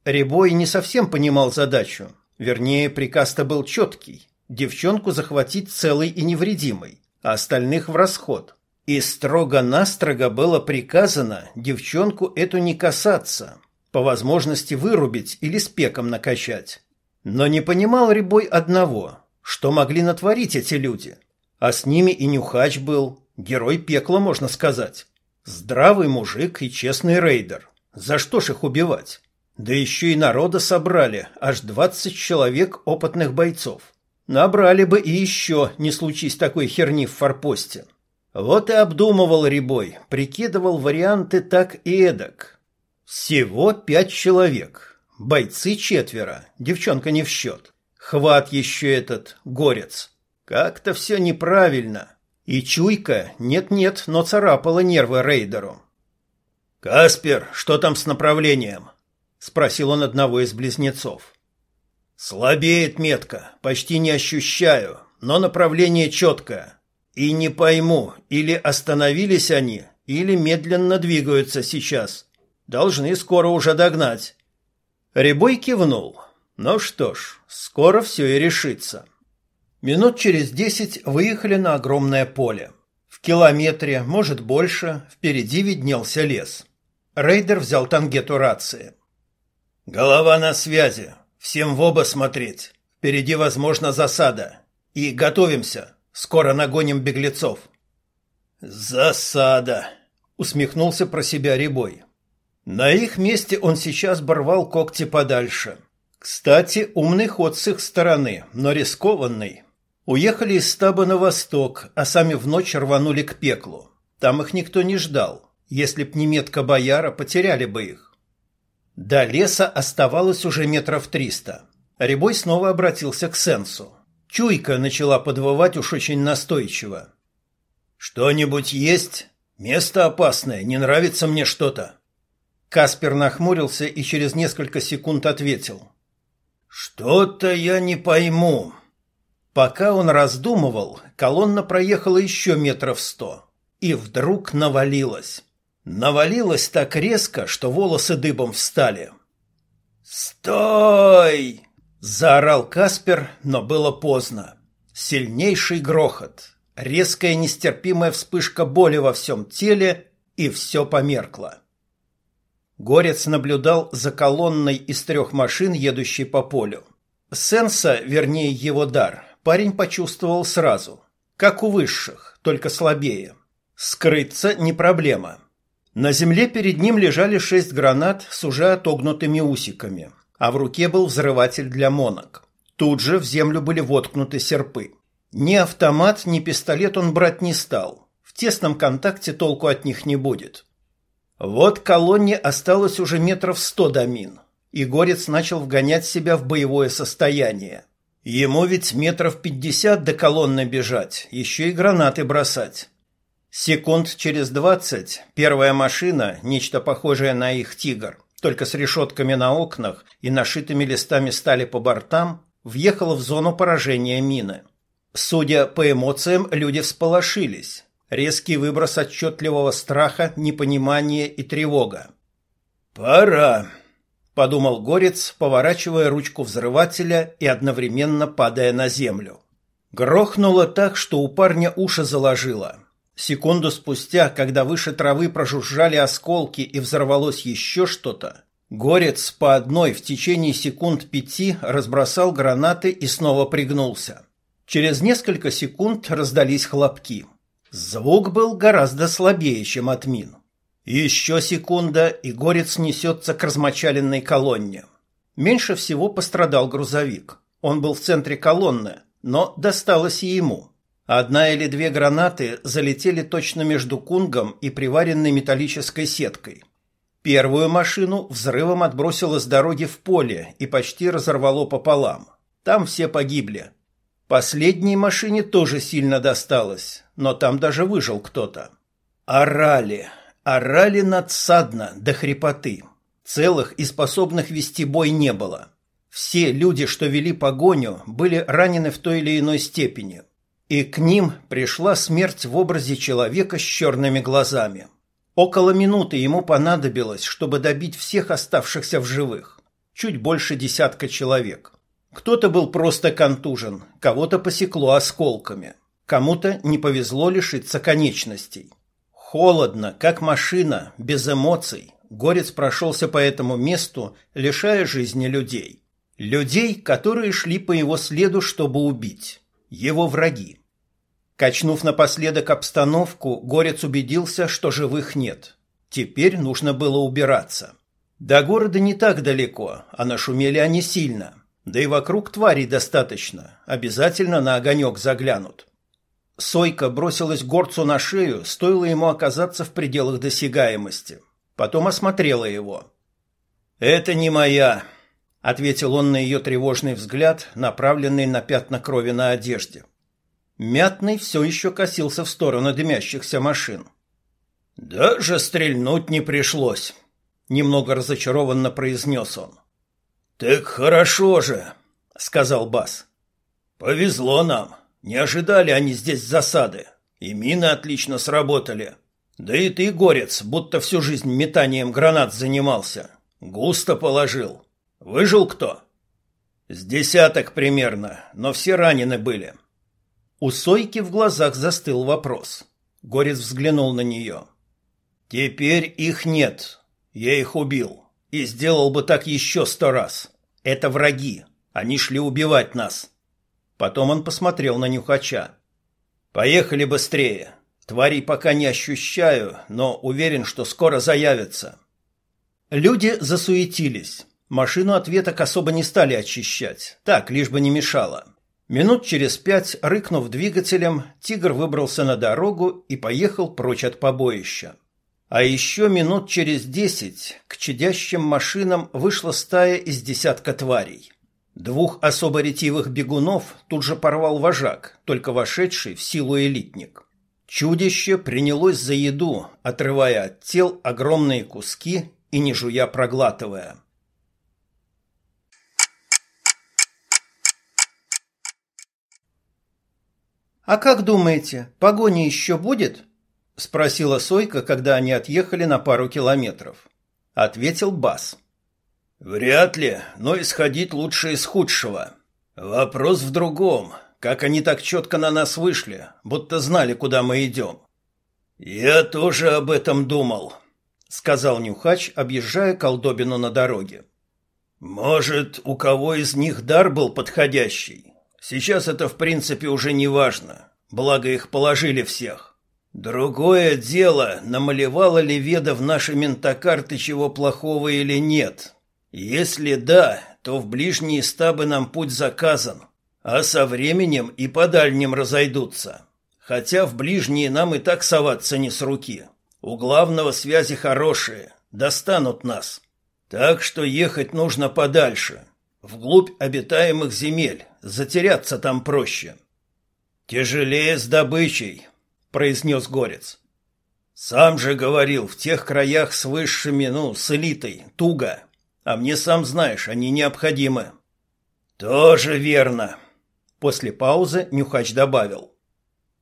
Рябой не совсем понимал задачу, Вернее, приказ-то был четкий. Девчонку захватить целой и невредимой, а остальных в расход. И строго-настрого было приказано девчонку эту не касаться, по возможности вырубить или спеком накачать. Но не понимал Рябой одного, что могли натворить эти люди. А с ними и Нюхач был, герой пекла, можно сказать. Здравый мужик и честный рейдер. За что ж их убивать? Да еще и народа собрали, аж двадцать человек опытных бойцов. Набрали бы и еще, не случись такой херни в форпосте. Вот и обдумывал Рябой, прикидывал варианты так и эдак. Всего пять человек. Бойцы четверо, девчонка не в счет. Хват еще этот, горец. Как-то все неправильно. И чуйка, нет-нет, но царапала нервы рейдеру. «Каспер, что там с направлением?» спросил он одного из близнецов. Слабеет метка, почти не ощущаю, но направление четкое. И не пойму, или остановились они, или медленно двигаются сейчас. Должны скоро уже догнать. Рябой кивнул. Ну что ж, скоро все и решится. Минут через десять выехали на огромное поле. В километре, может больше, впереди виднелся лес. Рейдер взял тангету рации. «Голова на связи. Всем в оба смотреть. Впереди, возможно, засада. И готовимся. Скоро нагоним беглецов». «Засада!» — усмехнулся про себя Рябой. На их месте он сейчас борвал когти подальше. Кстати, умный ход с их стороны, но рискованный. Уехали из стаба на восток, а сами в ночь рванули к пеклу. Там их никто не ждал. Если б не метка бояра, потеряли бы их. До леса оставалось уже метров триста. Рябой снова обратился к Сенсу. Чуйка начала подвывать уж очень настойчиво. «Что-нибудь есть? Место опасное, не нравится мне что-то». Каспер нахмурился и через несколько секунд ответил. «Что-то я не пойму». Пока он раздумывал, колонна проехала еще метров сто и вдруг навалилась. Навалилось так резко, что волосы дыбом встали. «Стой!» – заорал Каспер, но было поздно. Сильнейший грохот, резкая нестерпимая вспышка боли во всем теле, и все померкло. Горец наблюдал за колонной из трех машин, едущей по полю. Сенса, вернее его дар, парень почувствовал сразу. Как у высших, только слабее. Скрыться не проблема. На земле перед ним лежали шесть гранат с уже отогнутыми усиками, а в руке был взрыватель для монок. Тут же в землю были воткнуты серпы. Ни автомат, ни пистолет он брать не стал. В тесном контакте толку от них не будет. Вот колонне осталось уже метров сто до мин, и Горец начал вгонять себя в боевое состояние. Ему ведь метров пятьдесят до колонны бежать, еще и гранаты бросать. Секунд через двадцать первая машина, нечто похожее на их «Тигр», только с решетками на окнах и нашитыми листами стали по бортам, въехала в зону поражения мины. Судя по эмоциям, люди всполошились. Резкий выброс отчетливого страха, непонимания и тревога. «Пора», — подумал Горец, поворачивая ручку взрывателя и одновременно падая на землю. Грохнуло так, что у парня уши заложило. Секунду спустя, когда выше травы прожужжали осколки и взорвалось еще что-то, Горец по одной в течение секунд пяти разбросал гранаты и снова пригнулся. Через несколько секунд раздались хлопки. Звук был гораздо слабее, чем от мин. Еще секунда, и горец несется к размочаленной колонне. Меньше всего пострадал грузовик. Он был в центре колонны, но досталось и ему. Одна или две гранаты залетели точно между кунгом и приваренной металлической сеткой. Первую машину взрывом отбросило с дороги в поле и почти разорвало пополам. Там все погибли. Последней машине тоже сильно досталось, но там даже выжил кто-то. Орали, орали надсадно до хрипоты. Целых и способных вести бой не было. Все люди, что вели погоню, были ранены в той или иной степени. И к ним пришла смерть в образе человека с черными глазами. Около минуты ему понадобилось, чтобы добить всех оставшихся в живых. Чуть больше десятка человек. Кто-то был просто контужен, кого-то посекло осколками, кому-то не повезло лишиться конечностей. Холодно, как машина, без эмоций, горец прошелся по этому месту, лишая жизни людей. Людей, которые шли по его следу, чтобы убить. Его враги. Качнув напоследок обстановку, горец убедился, что живых нет. Теперь нужно было убираться. До города не так далеко, а нашумели они сильно – да и вокруг тварей достаточно. Обязательно на огонек заглянут. Сойка бросилась горцу на шею, стоило ему оказаться в пределах досягаемости. Потом осмотрела его. «Это не моя», — ответил он на ее тревожный взгляд, направленный на пятна крови на одежде. Мятный все еще косился в сторону дымящихся машин. «Даже стрельнуть не пришлось», — немного разочарованно произнес он. «Так хорошо же», — сказал Бас. «Повезло нам. Не ожидали они здесь засады. И мины отлично сработали. Да и ты, горец, будто всю жизнь метанием гранат занимался. Густо положил. Выжил кто?» «С десяток примерно, но все ранены были». У Сойки в глазах застыл вопрос. Горец взглянул на нее. «Теперь их нет. Я их убил. И сделал бы так еще сто раз. Это враги. Они шли убивать нас. Потом он посмотрел на Нюхача. Поехали быстрее. Тварей пока не ощущаю, но уверен, что скоро заявятся. Люди засуетились. Машину от веток особо не стали очищать. Так, лишь бы не мешало. Минут через пять, рыкнув двигателем, тигр выбрался на дорогу и поехал прочь от побоища. А еще минут через десять к чадящим машинам вышла стая из десятка тварей. Двух особо ретивых бегунов тут же порвал вожак, только вошедший в силу элитник. Чудище принялось за еду, отрывая от тел огромные куски и не жуя проглатывая. «А как думаете, погоня еще будет?» — спросила Сойка, когда они отъехали на пару километров. Ответил Бас. «Вряд ли, но исходить лучше из худшего. Вопрос в другом. Как они так четко на нас вышли, будто знали, куда мы идем?» «Я тоже об этом думал», — сказал Нюхач, объезжая колдобину на дороге. Может, у кого из них дар был подходящий? Сейчас это, в принципе, уже не важно. Благо их положили всех. Другое дело, намалевала ли Веда в наши ментокарты чего плохого или нет. Если да, то в ближние стабы нам путь заказан, а со временем и по дальним разойдутся. Хотя в ближние нам и так соваться не с руки. У главного связи хорошие, достанут нас. Так что ехать нужно подальше, вглубь обитаемых земель, затеряться там проще. Тяжелее с добычей, произнес Горец. Сам же говорил, в тех краях с высшими, ну, с элитой, туго. А мне сам знаешь, они необходимы. Тоже верно. После паузы Нюхач добавил.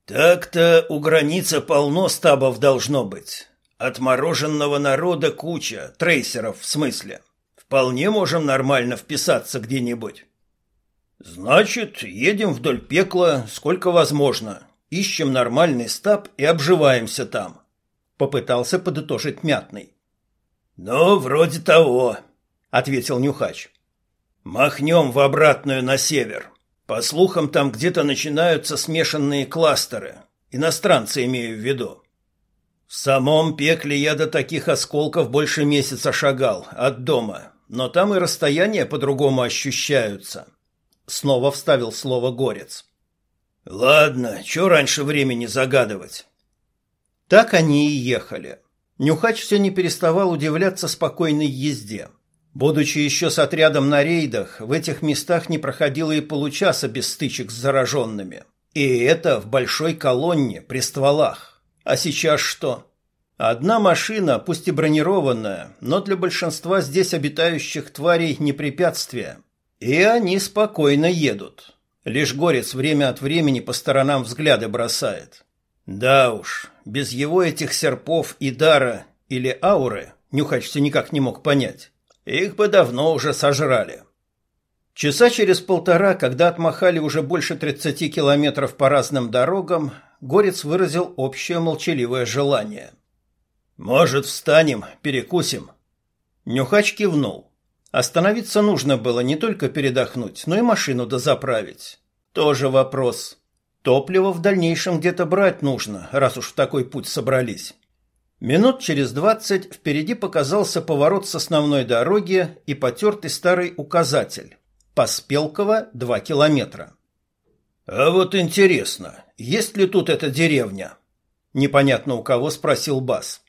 Так-то у границы полно стабов должно быть. Отмороженного народа куча, трейсеров в смысле. Вполне можем нормально вписаться где-нибудь. Значит, едем вдоль пекла, сколько возможно. Ищем нормальный стаб и обживаемся там. Попытался подытожить Мятный. Ну, вроде того, ответил Нюхач. Махнем в обратную на север. По слухам, там где-то начинаются смешанные кластеры. Иностранцы имею в виду. В самом пекле я до таких осколков больше месяца шагал от дома, но там и расстояния по-другому ощущаются. Снова вставил слово горец. Ладно, что раньше времени загадывать. Так они и ехали. Нюхач все не переставал удивляться спокойной езде. Будучи еще с отрядом на рейдах, в этих местах не проходило и получаса без стычек с зараженными. И это в большой колонне при стволах. А сейчас что? Одна машина, пусть и бронированная, но для большинства здесь обитающих тварей не препятствие. И они спокойно едут. Лишь горец время от времени по сторонам взгляды бросает. Да уж, без его этих серпов и дара или ауры Нюхач все никак не мог понять. Их бы давно уже сожрали. Часа через полтора, когда отмахали уже больше 30 километров по разным дорогам, Горец выразил общее молчаливое желание. «Может, встанем, перекусим?» Нюхач кивнул. Остановиться нужно было не только передохнуть, но и машину дозаправить. Тоже вопрос. Топливо в дальнейшем где-то брать нужно, раз уж в такой путь собрались. Минут через двадцать впереди показался поворот с основной дороги и потертый старый указатель. Поспелково два километра. «А вот интересно, есть ли тут эта деревня?» Непонятно у кого спросил Бас.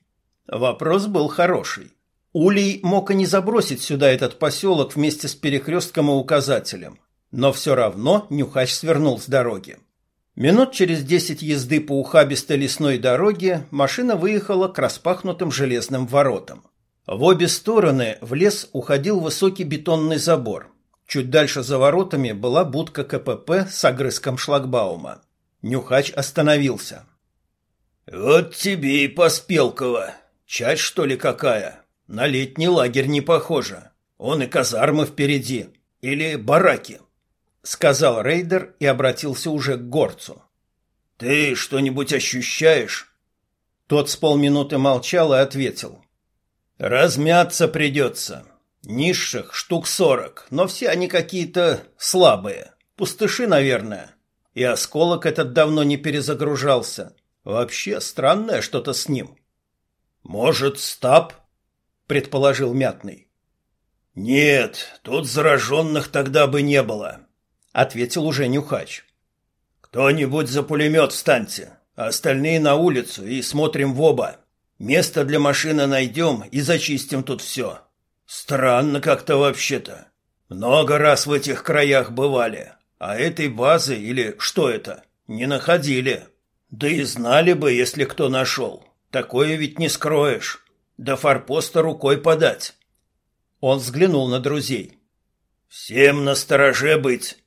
Вопрос был хороший. Улей мог и не забросить сюда этот поселок вместе с перекрестком и указателем. Но все равно Нюхач свернул с дороги. Минут через десять езды по ухабистой лесной дороге машина выехала к распахнутым железным воротам. В обе стороны в лес уходил высокий бетонный забор. Чуть дальше за воротами была будка КПП с огрызком шлагбаума. Нюхач остановился. «Вот тебе и Поспелково. Часть, что ли, какая? На летний лагерь не похоже. Он и казармы впереди. Или бараки». — сказал рейдер и обратился уже к горцу. «Ты что-нибудь ощущаешь?» Тот с полминуты молчал и ответил. «Размяться придется. Низших штук сорок, но все они какие-то слабые. Пустыши, наверное. И осколок этот давно не перезагружался. Вообще странное что-то с ним». «Может, стаб?» — предположил Мятный. «Нет, тут зараженных тогда бы не было. — ответил уже Нюхач. «Кто-нибудь за пулемет встаньте, а остальные на улицу и смотрим в оба. Место для машины найдем и зачистим тут все. Странно как-то вообще-то. Много раз в этих краях бывали, а этой базы или что это, не находили. Да и знали бы, если кто нашел. Такое ведь не скроешь. До форпоста рукой подать». Он взглянул на друзей. «Всем на стороже быть».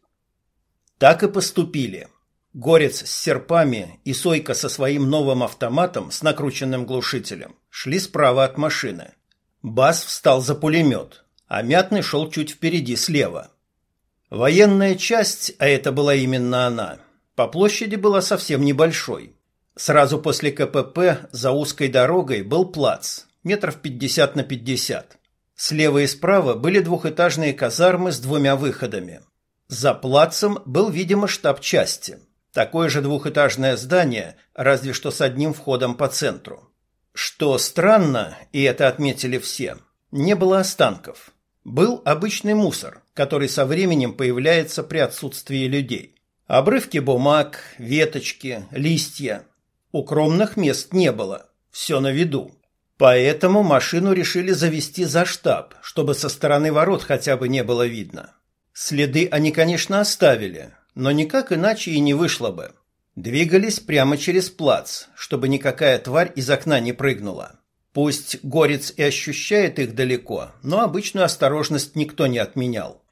Так и поступили. Горец с серпами и Сойка со своим новым автоматом с накрученным глушителем шли справа от машины. Бас встал за пулемет, а Мятный шел чуть впереди слева. Военная часть, а это была именно она, по площади была совсем небольшой. Сразу после КПП за узкой дорогой был плац, метров пятьдесят на пятьдесят. Слева и справа были двухэтажные казармы с двумя выходами. За плацем был, видимо, штаб части. Такое же двухэтажное здание, разве что с одним входом по центру. Что странно, и это отметили все, не было останков. Был обычный мусор, который со временем появляется при отсутствии людей. Обрывки бумаг, веточки, листья. Укромных мест не было, все на виду. Поэтому машину решили завести за штаб, чтобы со стороны ворот хотя бы не было видно. Следы они, конечно, оставили, но никак иначе и не вышло бы. Двигались прямо через плац, чтобы никакая тварь из окна не прыгнула. Пусть горец и ощущает их далеко, но обычную осторожность никто не отменял.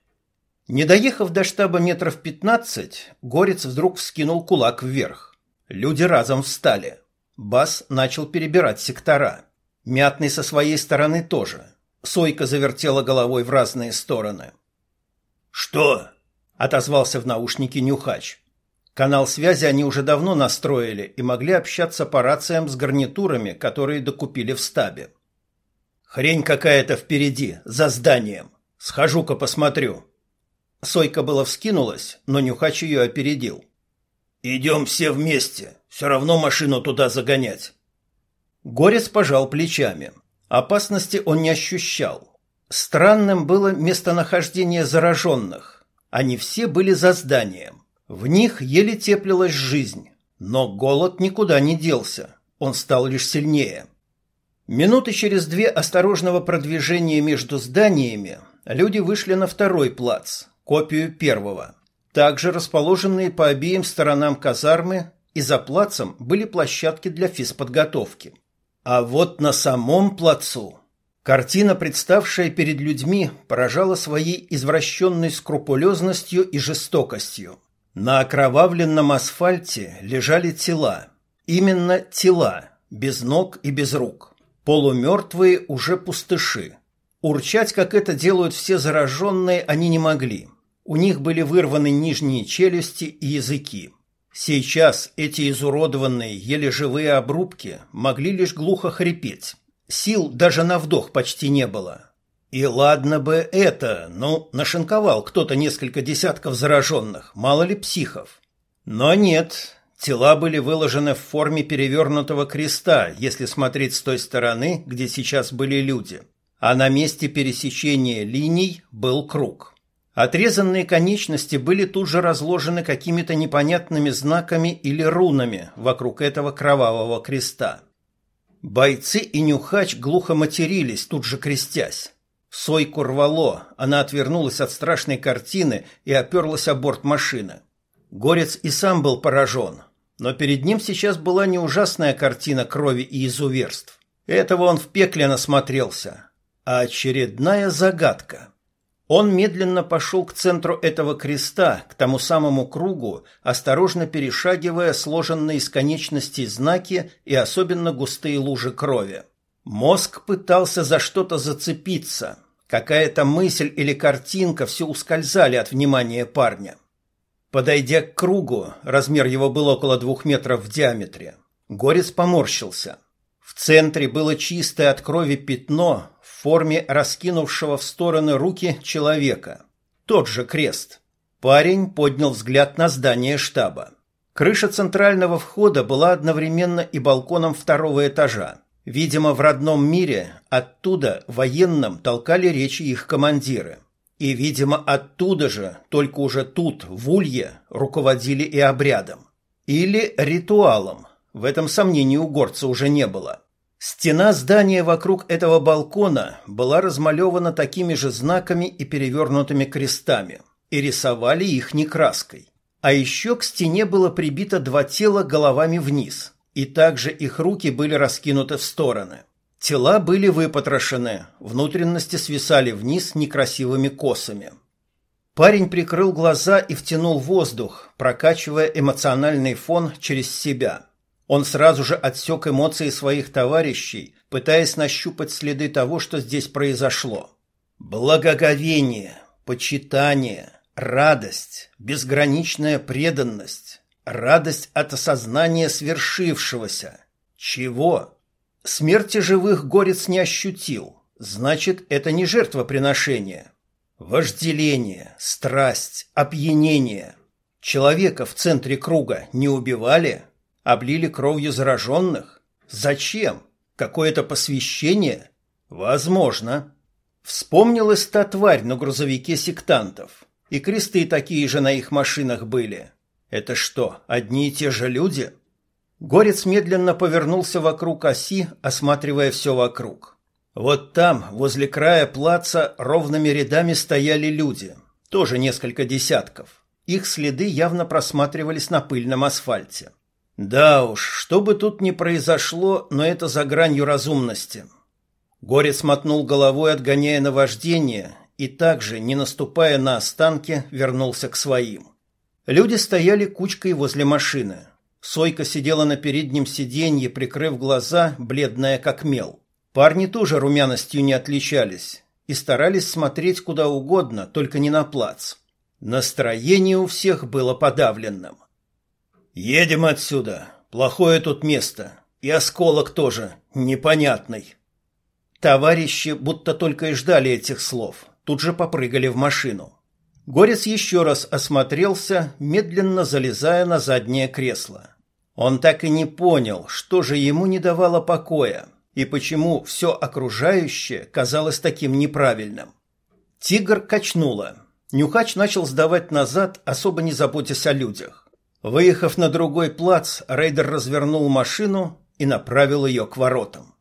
Не доехав до штаба метров пятнадцать, горец вдруг вскинул кулак вверх. Люди разом встали. Бас начал перебирать сектора. Мятный со своей стороны тоже. Сойка завертела головой в разные стороны. «Что?» — отозвался в наушнике Нюхач. Канал связи они уже давно настроили и могли общаться по рациям с гарнитурами, которые докупили в стабе. «Хрень какая-то впереди, за зданием. Схожу-ка посмотрю». Сойка было вскинулась, но Нюхач ее опередил. «Идем все вместе. Все равно машину туда загонять». Горец пожал плечами. Опасности он не ощущал. Странным было местонахождение зараженных. Они все были за зданием. В них еле теплилась жизнь. Но голод никуда не делся. Он стал лишь сильнее. Минуты через две осторожного продвижения между зданиями люди вышли на второй плац, копию первого. Также расположенные по обеим сторонам казармы и за плацем были площадки для физподготовки. А вот на самом плацу картина, представшая перед людьми, поражала своей извращенной скрупулезностью и жестокостью. На окровавленном асфальте лежали тела. Именно тела, без ног и без рук. Полумертвые уже пустыши. Урчать, как это делают все зараженные, они не могли. У них были вырваны нижние челюсти и языки. Сейчас эти изуродованные, еле живые обрубки могли лишь глухо хрипеть. Сил даже на вдох почти не было. И ладно бы это, ну, нашинковал кто-то несколько десятков зараженных, мало ли психов. Но нет, тела были выложены в форме перевернутого креста, если смотреть с той стороны, где сейчас были люди. А на месте пересечения линий был круг. Отрезанные конечности были тут же разложены какими-то непонятными знаками или рунами вокруг этого кровавого креста. Бойцы и нюхач глухо матерились, тут же крестясь. Сойку рвало, она отвернулась от страшной картины и оперлась о борт машины. Горец и сам был поражен, но перед ним сейчас была не ужасная картина крови и изуверств. Этого он в пекле насмотрелся, а очередная загадка. Он медленно пошел к центру этого креста, к тому самому кругу, осторожно перешагивая сложенные из конечностей знаки и особенно густые лужи крови. Мозг пытался за что-то зацепиться. Какая-то мысль или картинка все ускользали от внимания парня. Подойдя к кругу, размер его был около двух метров в диаметре, Горец поморщился. В центре было чистое от крови пятно, форме раскинувшего в стороны руки человека. Тот же крест. Парень поднял взгляд на здание штаба. Крыша центрального входа была одновременно и балконом второго этажа. Видимо, в родном мире оттуда военным толкали речи их командиры. И, видимо, оттуда же, только уже тут, в Улье, руководили и обрядом. Или ритуалом. В этом сомнений у горца уже не было. Стена здания вокруг этого балкона была размалевана такими же знаками и перевернутыми крестами, и рисовали их не краской. А еще к стене было прибито два тела головами вниз, и также их руки были раскинуты в стороны. Тела были выпотрошены, внутренности свисали вниз некрасивыми косами. Парень прикрыл глаза и втянул воздух, прокачивая эмоциональный фон через себя – он сразу же отсек эмоции своих товарищей, пытаясь нащупать следы того, что здесь произошло. Благоговение, почитание, радость, безграничная преданность, радость от осознания свершившегося. Чего? Смерти живых горец не ощутил. Значит, это не жертвоприношение. Вожделение, страсть, опьянение. Человека в центре круга не убивали? Облили кровью зараженных? Зачем? Какое-то посвящение? Возможно. Вспомнилась та тварь на грузовике сектантов. И кресты такие же на их машинах были. Это что, одни и те же люди? Горец медленно повернулся вокруг оси, осматривая все вокруг. Вот там, возле края плаца, ровными рядами стояли люди. Тоже несколько десятков. Их следы явно просматривались на пыльном асфальте. Да уж, что бы тут ни произошло, но это за гранью разумности. Горец мотнул головой, отгоняя наваждение, и также, не наступая на останки, вернулся к своим. Люди стояли кучкой возле машины. Сойка сидела на переднем сиденье, прикрыв глаза, бледная как мел. Парни тоже румяностью не отличались и старались смотреть куда угодно, только не на плац. Настроение у всех было подавленным. «Едем отсюда. Плохое тут место. И осколок тоже непонятный». Товарищи будто только и ждали этих слов. Тут же попрыгали в машину. Горец еще раз осмотрелся, медленно залезая на заднее кресло. Он так и не понял, что же ему не давало покоя и почему все окружающее казалось таким неправильным. Тигр качнуло. Нюхач начал сдавать назад, особо не заботясь о людях. Выехав на другой плац, рейдер развернул машину и направил ее к воротам.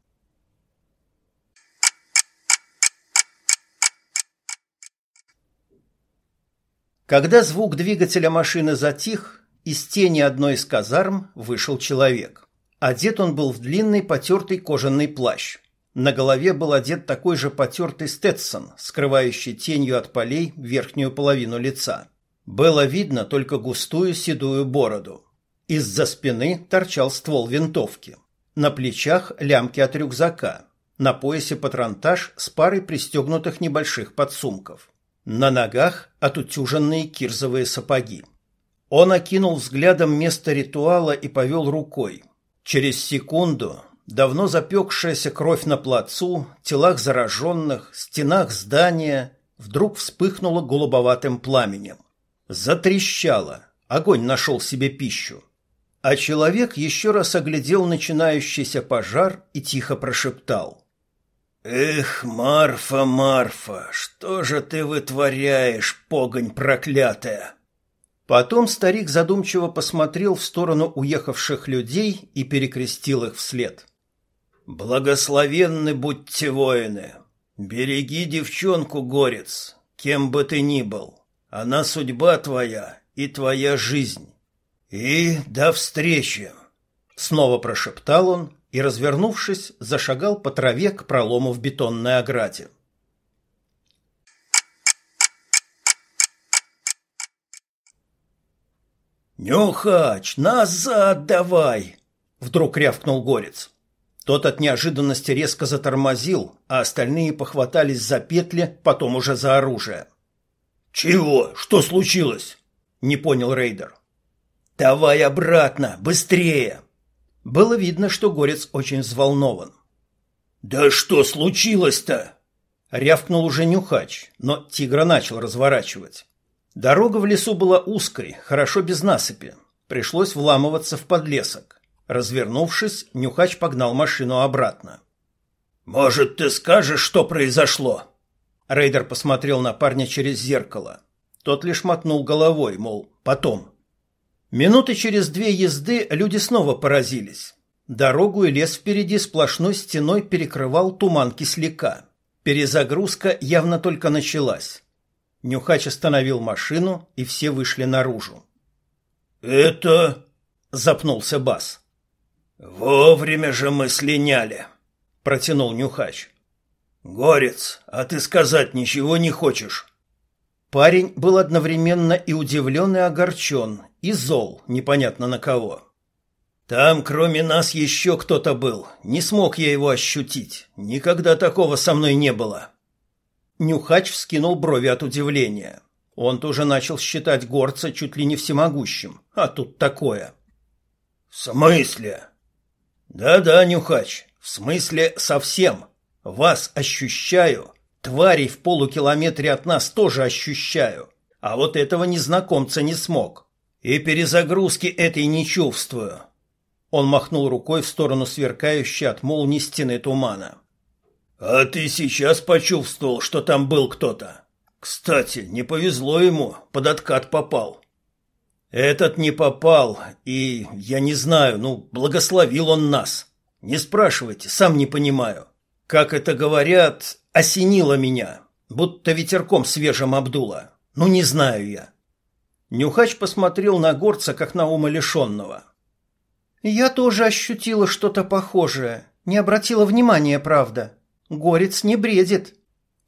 Когда звук двигателя машины затих, из тени одной из казарм вышел человек. Одет он был в длинный потертый кожаный плащ. На голове был одет такой же потертый стетсон, скрывающий тенью от полей верхнюю половину лица. Было видно только густую седую бороду. Из-за спины торчал ствол винтовки. На плечах лямки от рюкзака. На поясе патронтаж с парой пристегнутых небольших подсумков. На ногах отутюженные кирзовые сапоги. Он окинул взглядом место ритуала и повел рукой. Через секунду давно запекшаяся кровь на плацу, телах зараженных, стенах здания вдруг вспыхнула голубоватым пламенем. Затрещало, огонь нашел себе пищу. А человек еще раз оглядел начинающийся пожар и тихо прошептал. «Эх, Марфа, Марфа, что же ты вытворяешь, погонь проклятая?» Потом старик задумчиво посмотрел в сторону уехавших людей и перекрестил их вслед. «Благословенны будьте воины! Береги девчонку, горец, кем бы ты ни был. Она судьба твоя и твоя жизнь. И до встречи!» Снова прошептал он и, развернувшись, зашагал по траве к пролому в бетонной ограде. «Нюхач, назад давай!» — вдруг рявкнул Горец. Тот от неожиданности резко затормозил, а остальные похватались за петли, потом уже за оружие. «Чего? Что случилось?» — не понял рейдер. «Давай обратно, быстрее!» Было видно, что Горец очень взволнован. «Да что случилось-то?» — рявкнул уже Нюхач, но тигра начал разворачивать. Дорога в лесу была узкой, хорошо без насыпи. Пришлось вламываться в подлесок. Развернувшись, Нюхач погнал машину обратно. «Может, ты скажешь, что произошло?» Рейдер посмотрел на парня через зеркало. Тот лишь мотнул головой, мол, потом. Минуты через две езды люди снова поразились. Дорогу и лес впереди сплошной стеной перекрывал туман кисляка. Перезагрузка явно только началась. Нюхач остановил машину, и все вышли наружу. «Это...» — запнулся Бас. «Вовремя же мы слиняли», — протянул Нюхач. «Горец, а ты сказать ничего не хочешь?» Парень был одновременно и удивлен, и огорчен, и зол, непонятно на кого. «Там, кроме нас, еще кто-то был. Не смог я его ощутить. Никогда такого со мной не было». Нюхач вскинул брови от удивления. Он тоже начал считать горца чуть ли не всемогущим, а тут такое. «В смысле?» «Да-да, Нюхач, В смысле, совсем. Вас ощущаю. Тварей в полукилометре от нас тоже ощущаю. А вот этого незнакомца не смог. И перезагрузки этой не чувствую. Он махнул рукой в сторону сверкающей от молнии стены тумана. А ты сейчас почувствовал, что там был кто-то? Кстати, не повезло ему, под откат попал. Этот не попал, и я не знаю, ну, благословил он нас. Не спрашивайте, сам не понимаю. Как это говорят, осенило меня, будто ветерком свежим обдуло. Ну, не знаю я. Нюхач посмотрел на горца, как на умалишенного. «Я тоже ощутила что-то похожее. Не обратила внимания, правда. Горец не бредит».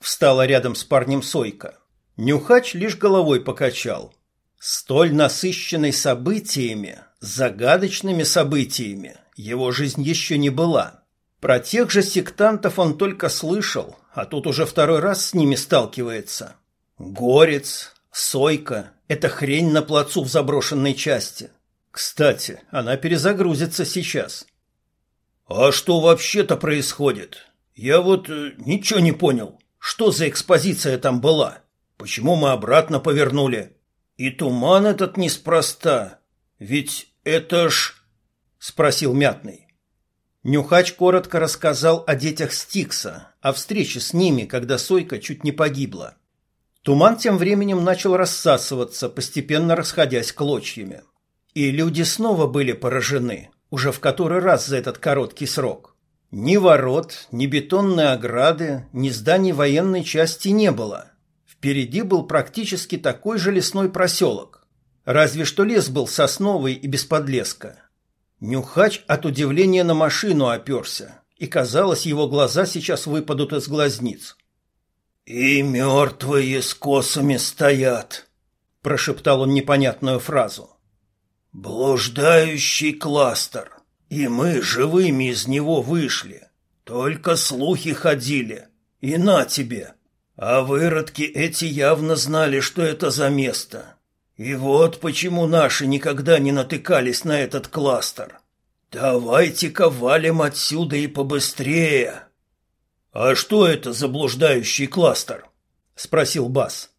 Встала рядом с парнем Сойка. Нюхач лишь головой покачал. Столь насыщенной событиями, загадочными событиями, его жизнь еще не была. Про тех же сектантов он только слышал, а тут уже второй раз с ними сталкивается. Горец, Сойка — это хрень на плацу в заброшенной части. Кстати, она перезагрузится сейчас. А что вообще-то происходит? Я вот э, ничего не понял. Что за экспозиция там была? Почему мы обратно повернули? И туман этот неспроста. Ведь это ж... Спросил Мятный. Нюхач коротко рассказал о детях Стикса, о встрече с ними, когда Сойка чуть не погибла. Туман тем временем начал рассасываться, постепенно расходясь клочьями. И люди снова были поражены, уже в который раз за этот короткий срок. Ни ворот, ни бетонной ограды, ни зданий военной части не было. Впереди был практически такой же лесной проселок. Разве что лес был сосновый и без подлеска. Нюхач от удивления на машину оперся, и казалось, его глаза сейчас выпадут из глазниц. «И мертвые с косами стоят», — прошептал он непонятную фразу. «Блуждающий кластер, и мы живыми из него вышли. Только слухи ходили, и на тебе. А выродки эти явно знали, что это за место. И вот почему наши никогда не натыкались на этот кластер. Давайте-ка валим отсюда и побыстрее». «А что это за блуждающий кластер?» — спросил Бас.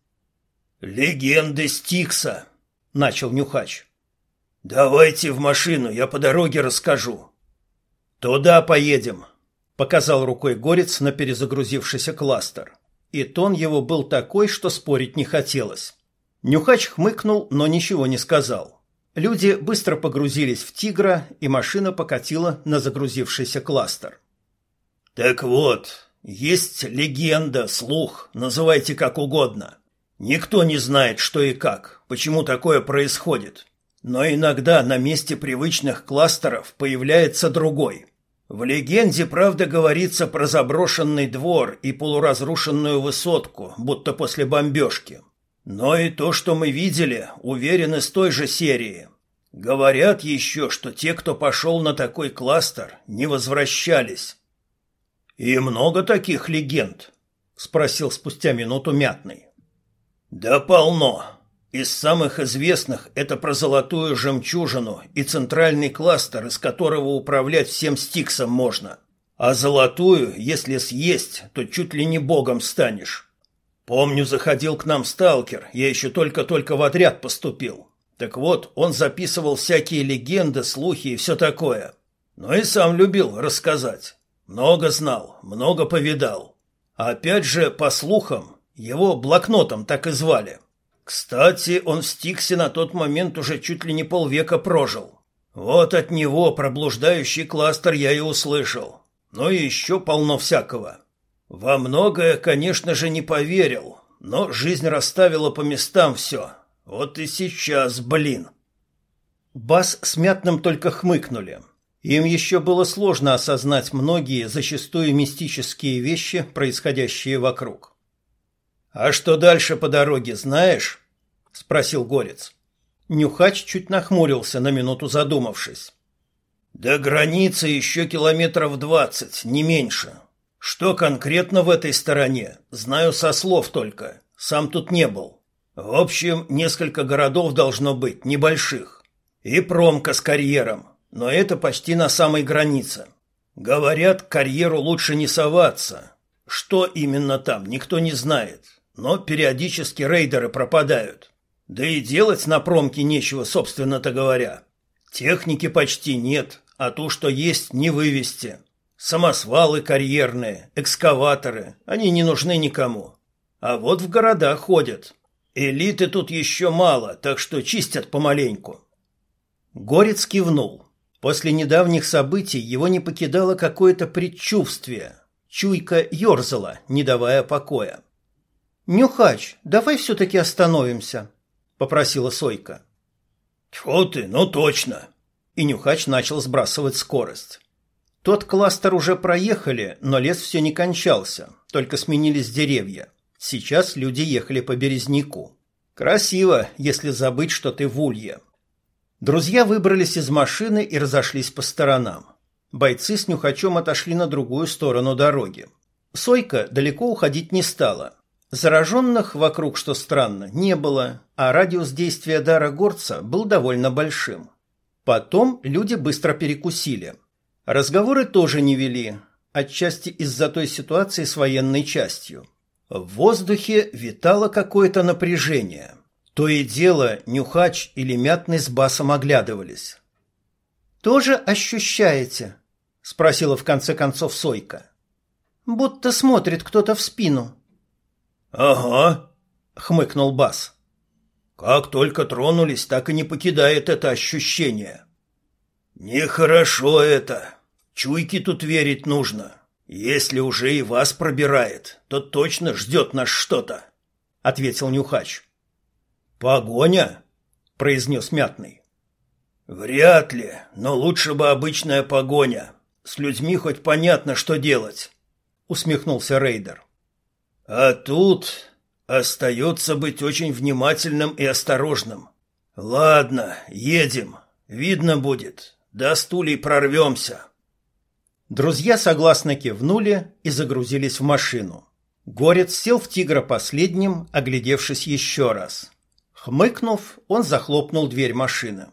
«Легенды Стикса», — начал Нюхач. «Давайте в машину, я по дороге расскажу». «Туда поедем», — показал рукой Горец на перезагрузившийся кластер. И тон его был такой, что спорить не хотелось. Нюхач хмыкнул, но ничего не сказал. Люди быстро погрузились в «Тигра», и машина покатила на загрузившийся кластер. Так вот, есть легенда, слух, называйте как угодно. Никто не знает, что и как, почему такое происходит. Но иногда на месте привычных кластеров появляется другой. В легенде, правда, говорится про заброшенный двор и полуразрушенную высотку, будто после бомбежки. Но и то, что мы видели, уверен из той же серии. Говорят еще, что те, кто пошел на такой кластер, не возвращались. «И много таких легенд?» — спросил спустя минуту Мятный. «Да полно. Из самых известных это про золотую жемчужину и центральный кластер, из которого управлять всем стиксом можно. А золотую, если съесть, то чуть ли не богом станешь. Помню, заходил к нам сталкер, я еще только-только в отряд поступил. Так вот, он записывал всякие легенды, слухи и все такое. Но и сам любил рассказать. Много знал, много повидал. Опять же, по слухам, его блокнотом так и звали. Кстати, он в Стиксе на тот момент уже чуть ли не полвека прожил. Вот от него проблуждающий кластер я и услышал. Ну и еще полно всякого. Во многое, конечно же, не поверил, но жизнь расставила по местам все. Вот и сейчас, блин. Бас с Мятным только хмыкнули. Им еще было сложно осознать многие, зачастую мистические вещи, происходящие вокруг. «А что дальше по дороге, знаешь?» – спросил Горец. Нюхач чуть нахмурился, на минуту задумавшись. «До границы еще километров двадцать, не меньше. Что конкретно в этой стороне, знаю со слов только, сам тут не был. В общем, несколько городов должно быть, небольших. И промка с карьером, но это почти на самой границе. Говорят, к карьеру лучше не соваться. Что именно там, никто не знает. Но периодически рейдеры пропадают. Да и делать на промке нечего, собственно-то говоря. Техники почти нет, а то, что есть, не вывести. Самосвалы карьерные, экскаваторы, они не нужны никому. А вот в города ходят. Элиты тут еще мало, так что чистят помаленьку. Горец кивнул. После недавних событий его не покидало какое-то предчувствие. Чуйка ерзала, не давая покоя. «Нюхач, давай все-таки остановимся», — попросила Сойка. «Тьфу ты, ну точно!» И Нюхач начал сбрасывать скорость. Тот кластер уже проехали, но лес все не кончался, только сменились деревья. Сейчас люди ехали по березняку. Красиво, если забыть, что ты в улье. Друзья выбрались из машины и разошлись по сторонам. Бойцы с Нюхачом отошли на другую сторону дороги. Сойка далеко уходить не стала. Зараженных вокруг, что странно, не было, а радиус действия дара горца был довольно большим. Потом люди быстро перекусили – Разговоры тоже не вели, отчасти из-за той ситуации с военной частью. В воздухе витало какое-то напряжение. То и дело Нюхач или Мятный с Басом оглядывались. «Тоже ощущаете?» – спросила в конце концов Сойка. «Будто смотрит кто-то в спину». «Ага», – хмыкнул Бас. «Как только тронулись, так и не покидает это ощущение». «Нехорошо это. Чуйке тут верить нужно. Если уже и вас пробирает, то точно ждет нас что-то», — ответил Нюхач. «Погоня?» — произнес Мятный. «Вряд ли, но лучше бы обычная погоня. С людьми хоть понятно, что делать», — усмехнулся Рейдер. «А тут остается быть очень внимательным и осторожным. Ладно, едем. Видно будет, до стулей прорвемся. Друзья согласно кивнули и загрузились в машину. Горец сел в тигра последним, оглядевшись еще раз. Хмыкнув, он захлопнул дверь машины.